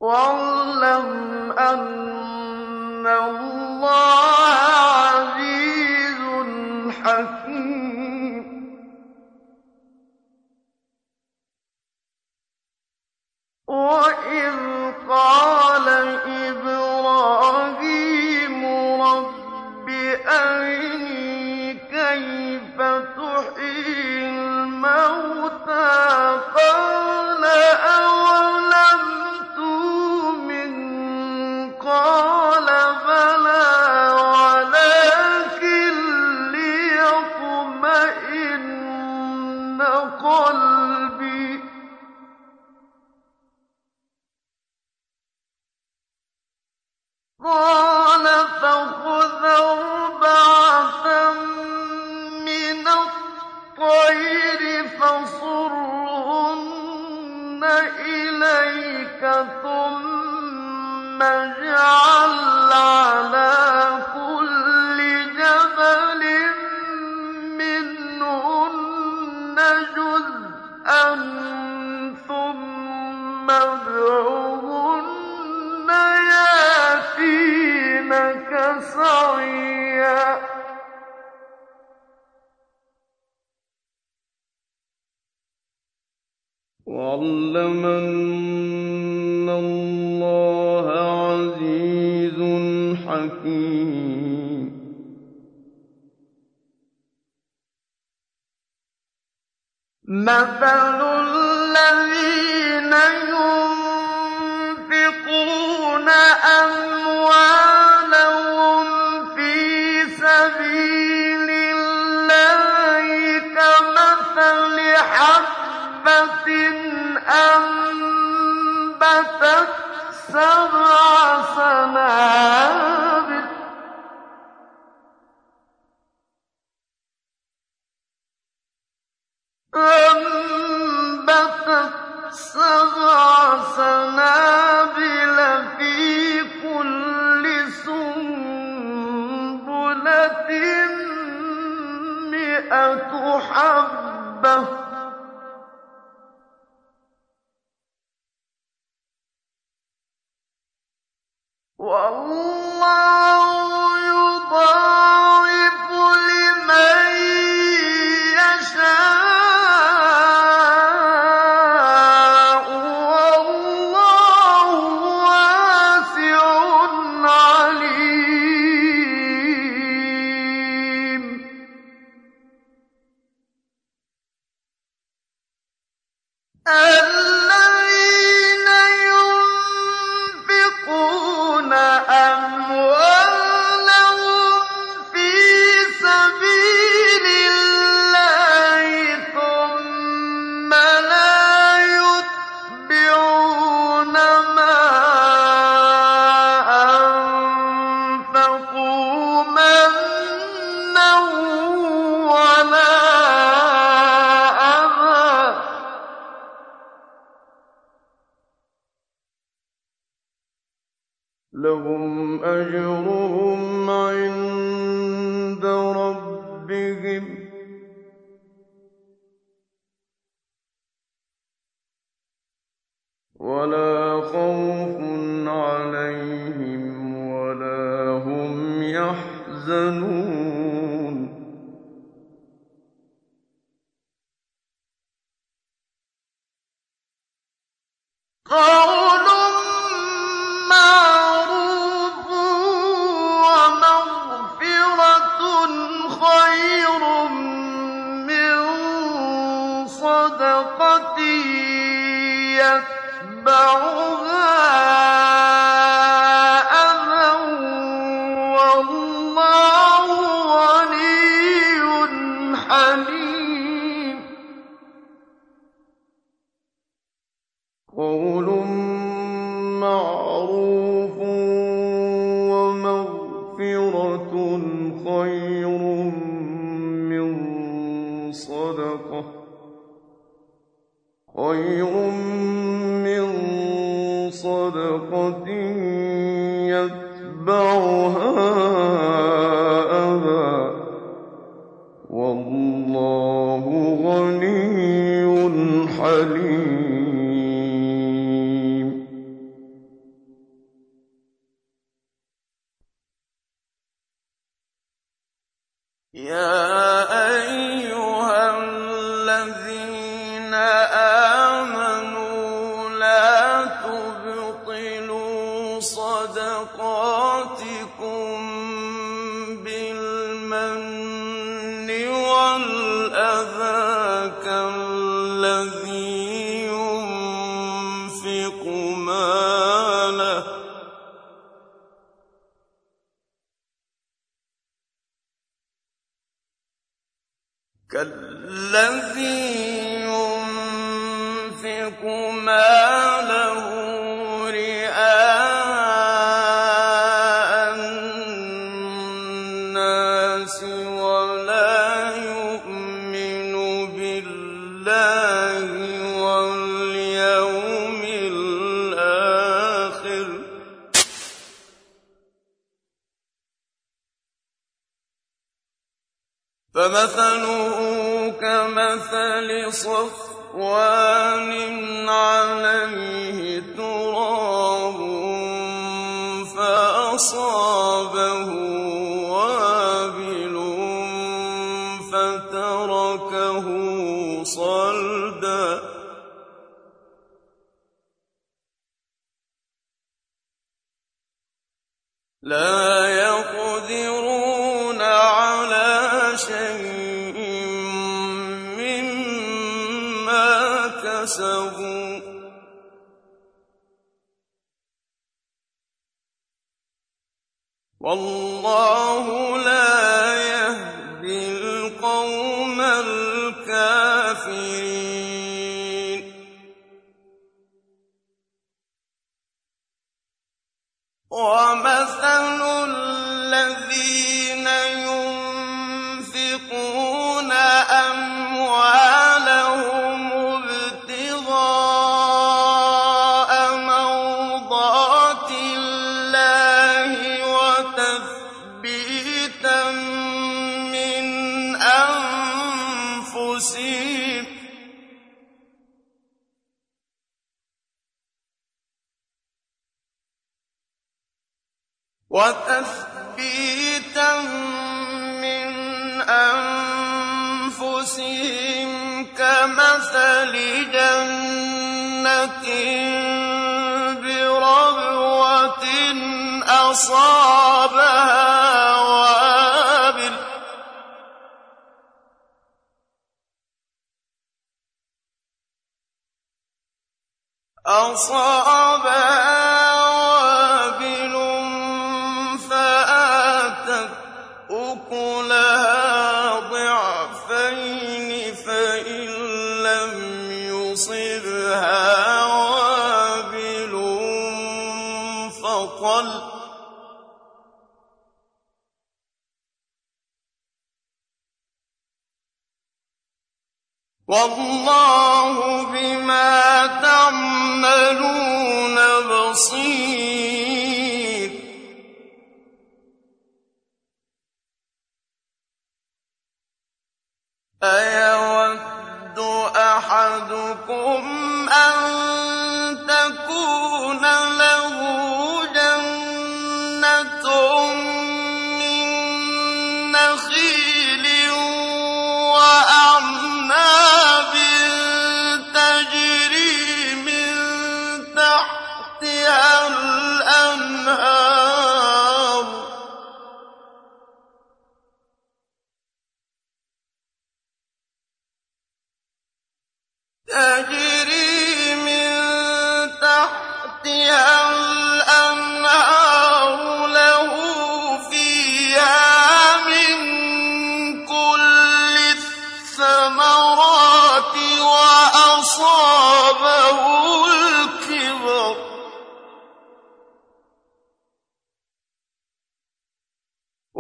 Speaker 2: وَاعْلَمْ أَنَّ اللَّهَ
Speaker 3: مَثَلُ الَّذِينَ يُنفِقُونَ أَمْوَالَهُمْ فِي سَبِيلِ اللَّهِ كَمَثَلِ حَبَّةٍ أَنبَتَتْ سَبْعَ
Speaker 1: سنوات.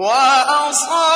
Speaker 1: وَأَصَابَهُ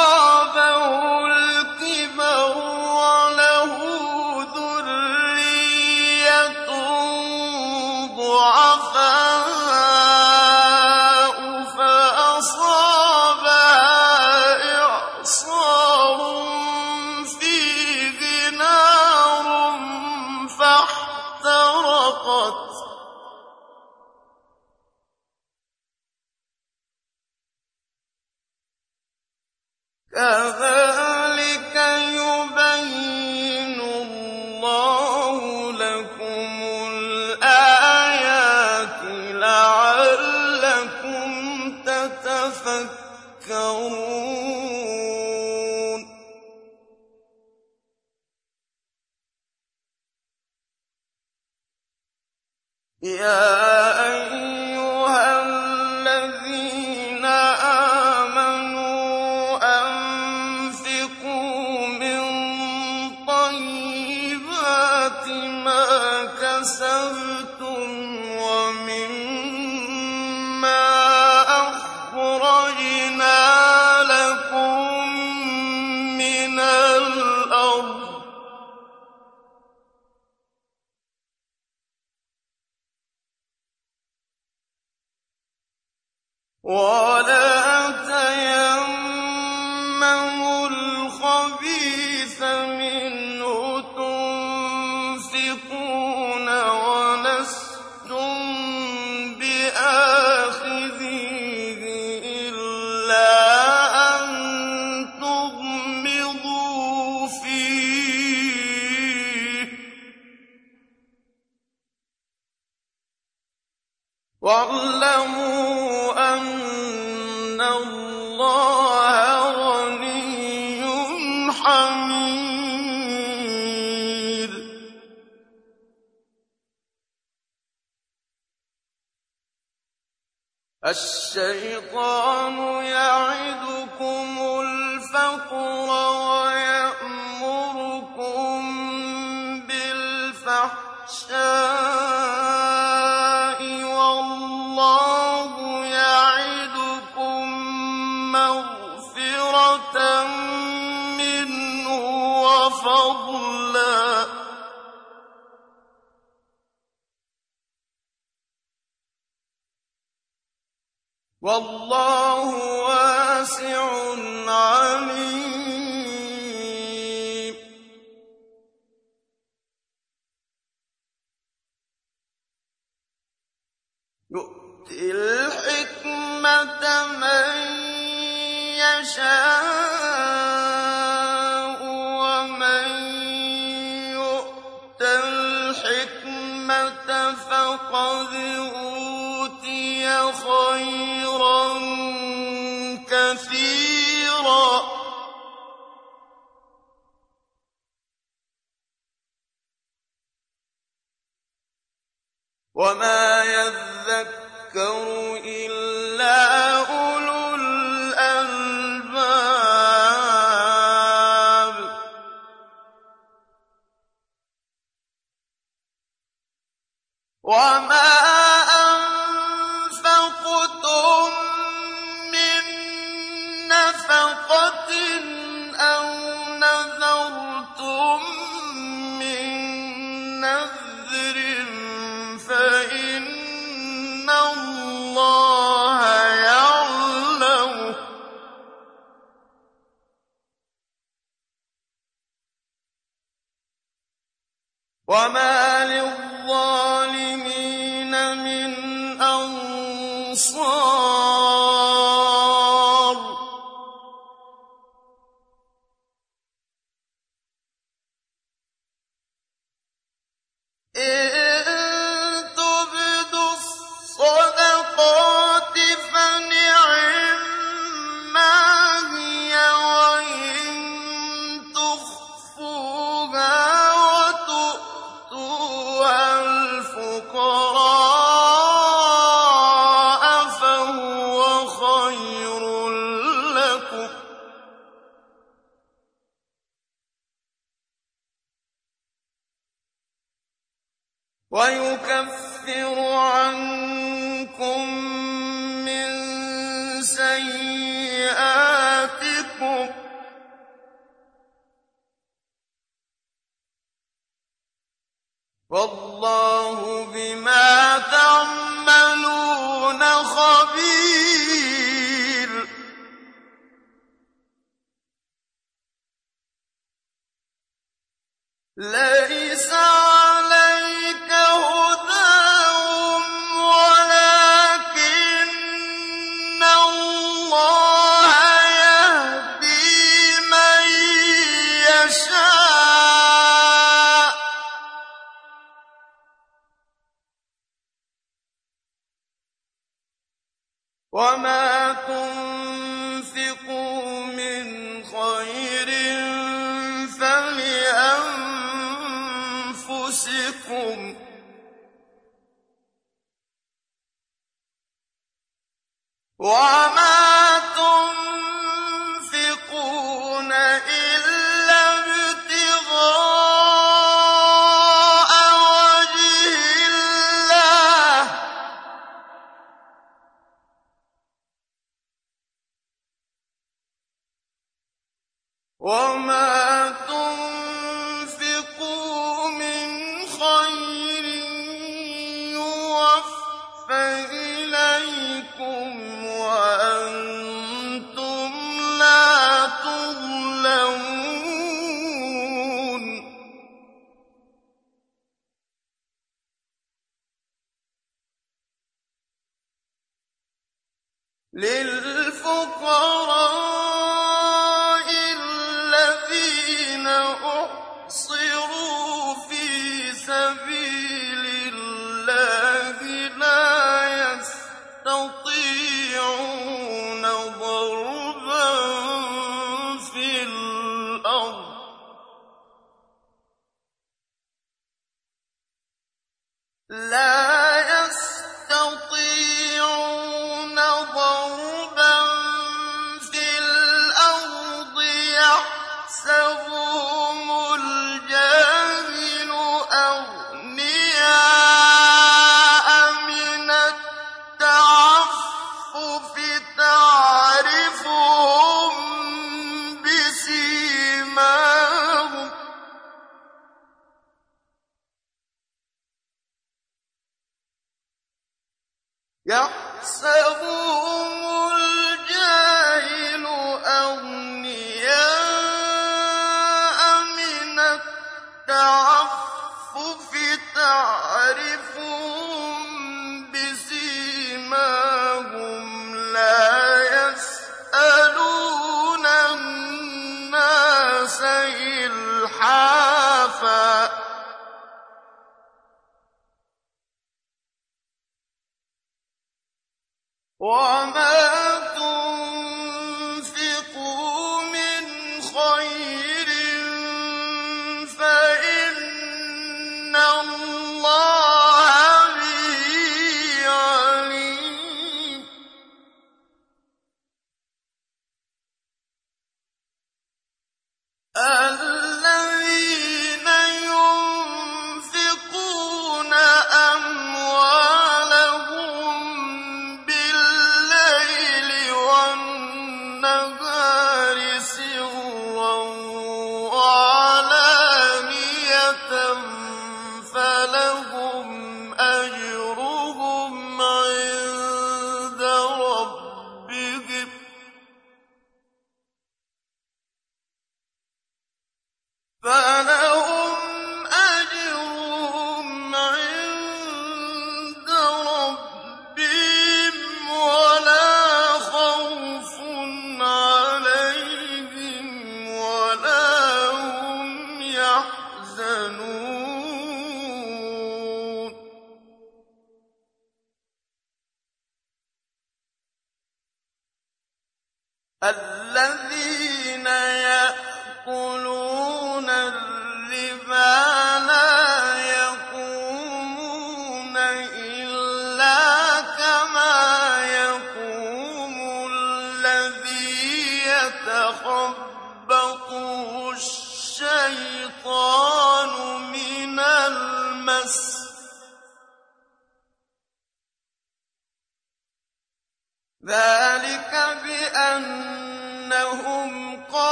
Speaker 1: الَّذِينَ يَأْكُلُونَ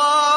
Speaker 1: اللَّهُ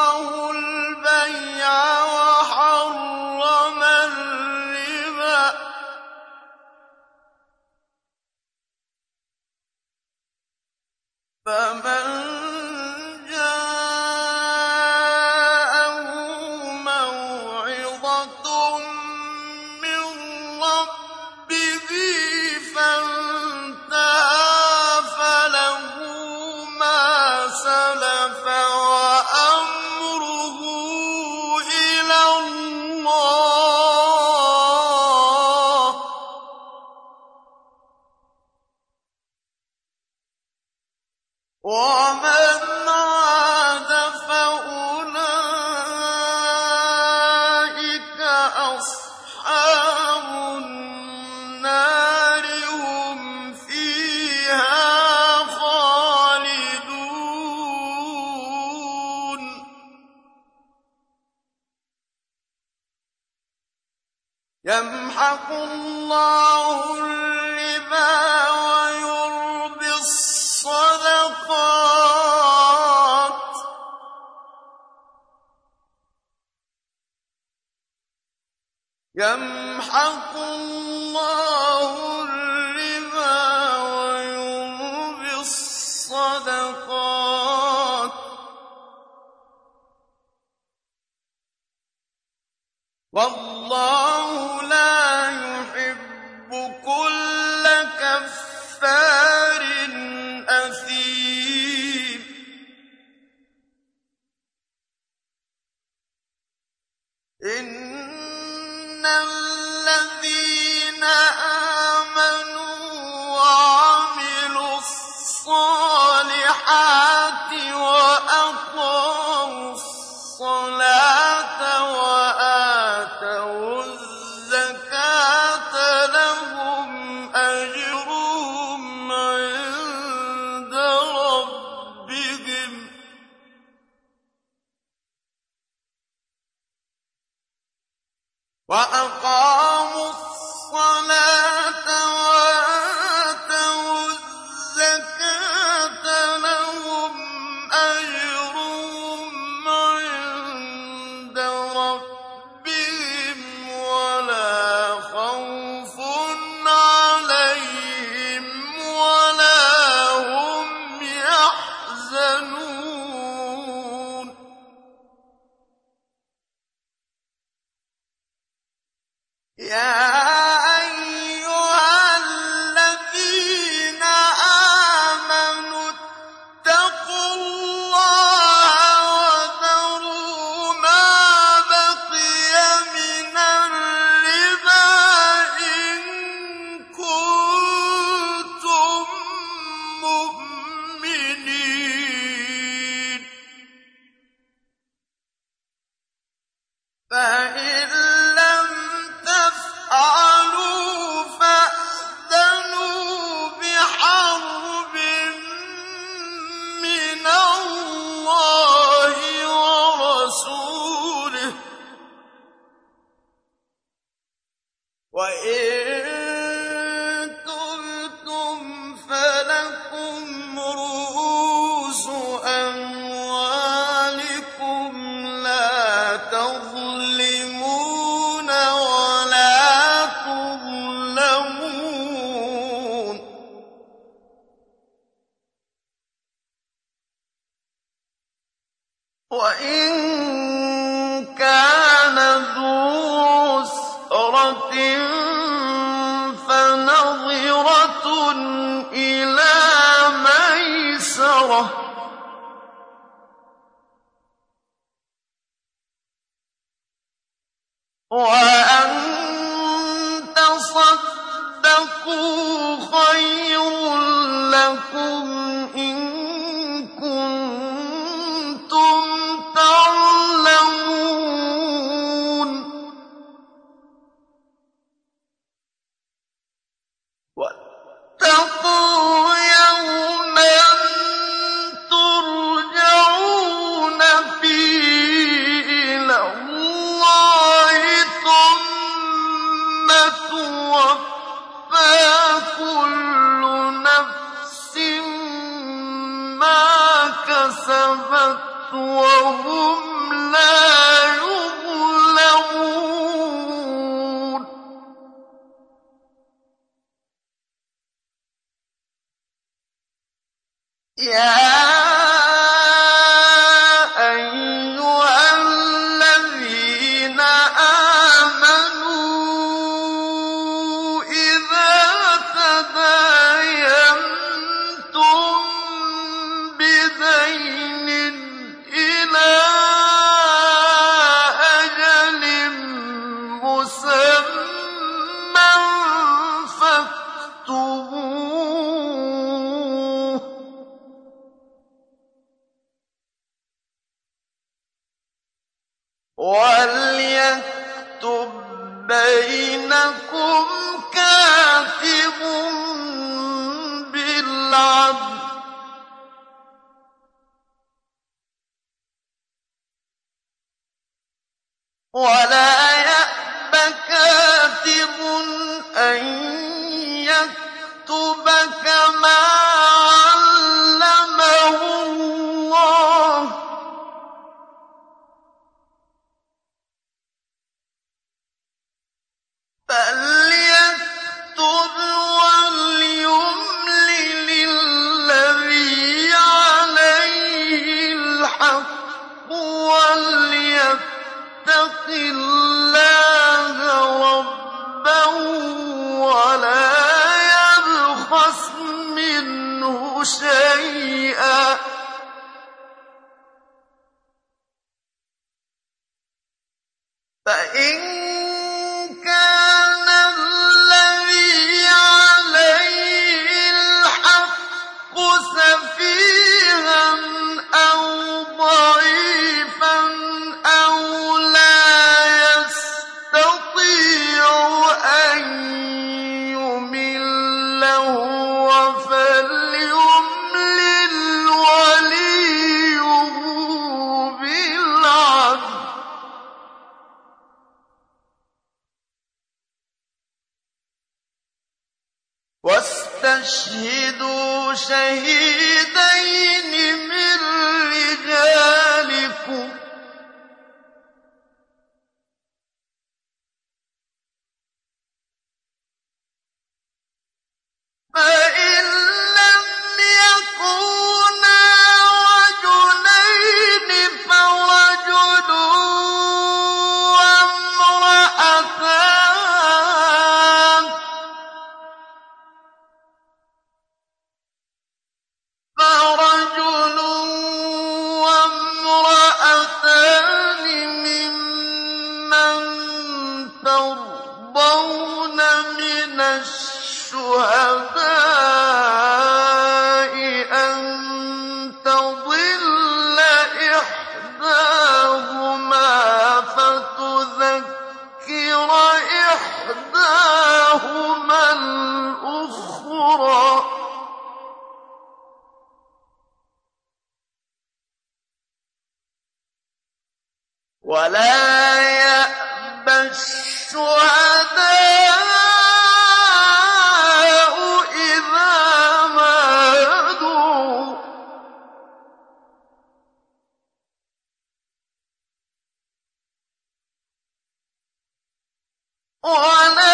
Speaker 1: ولا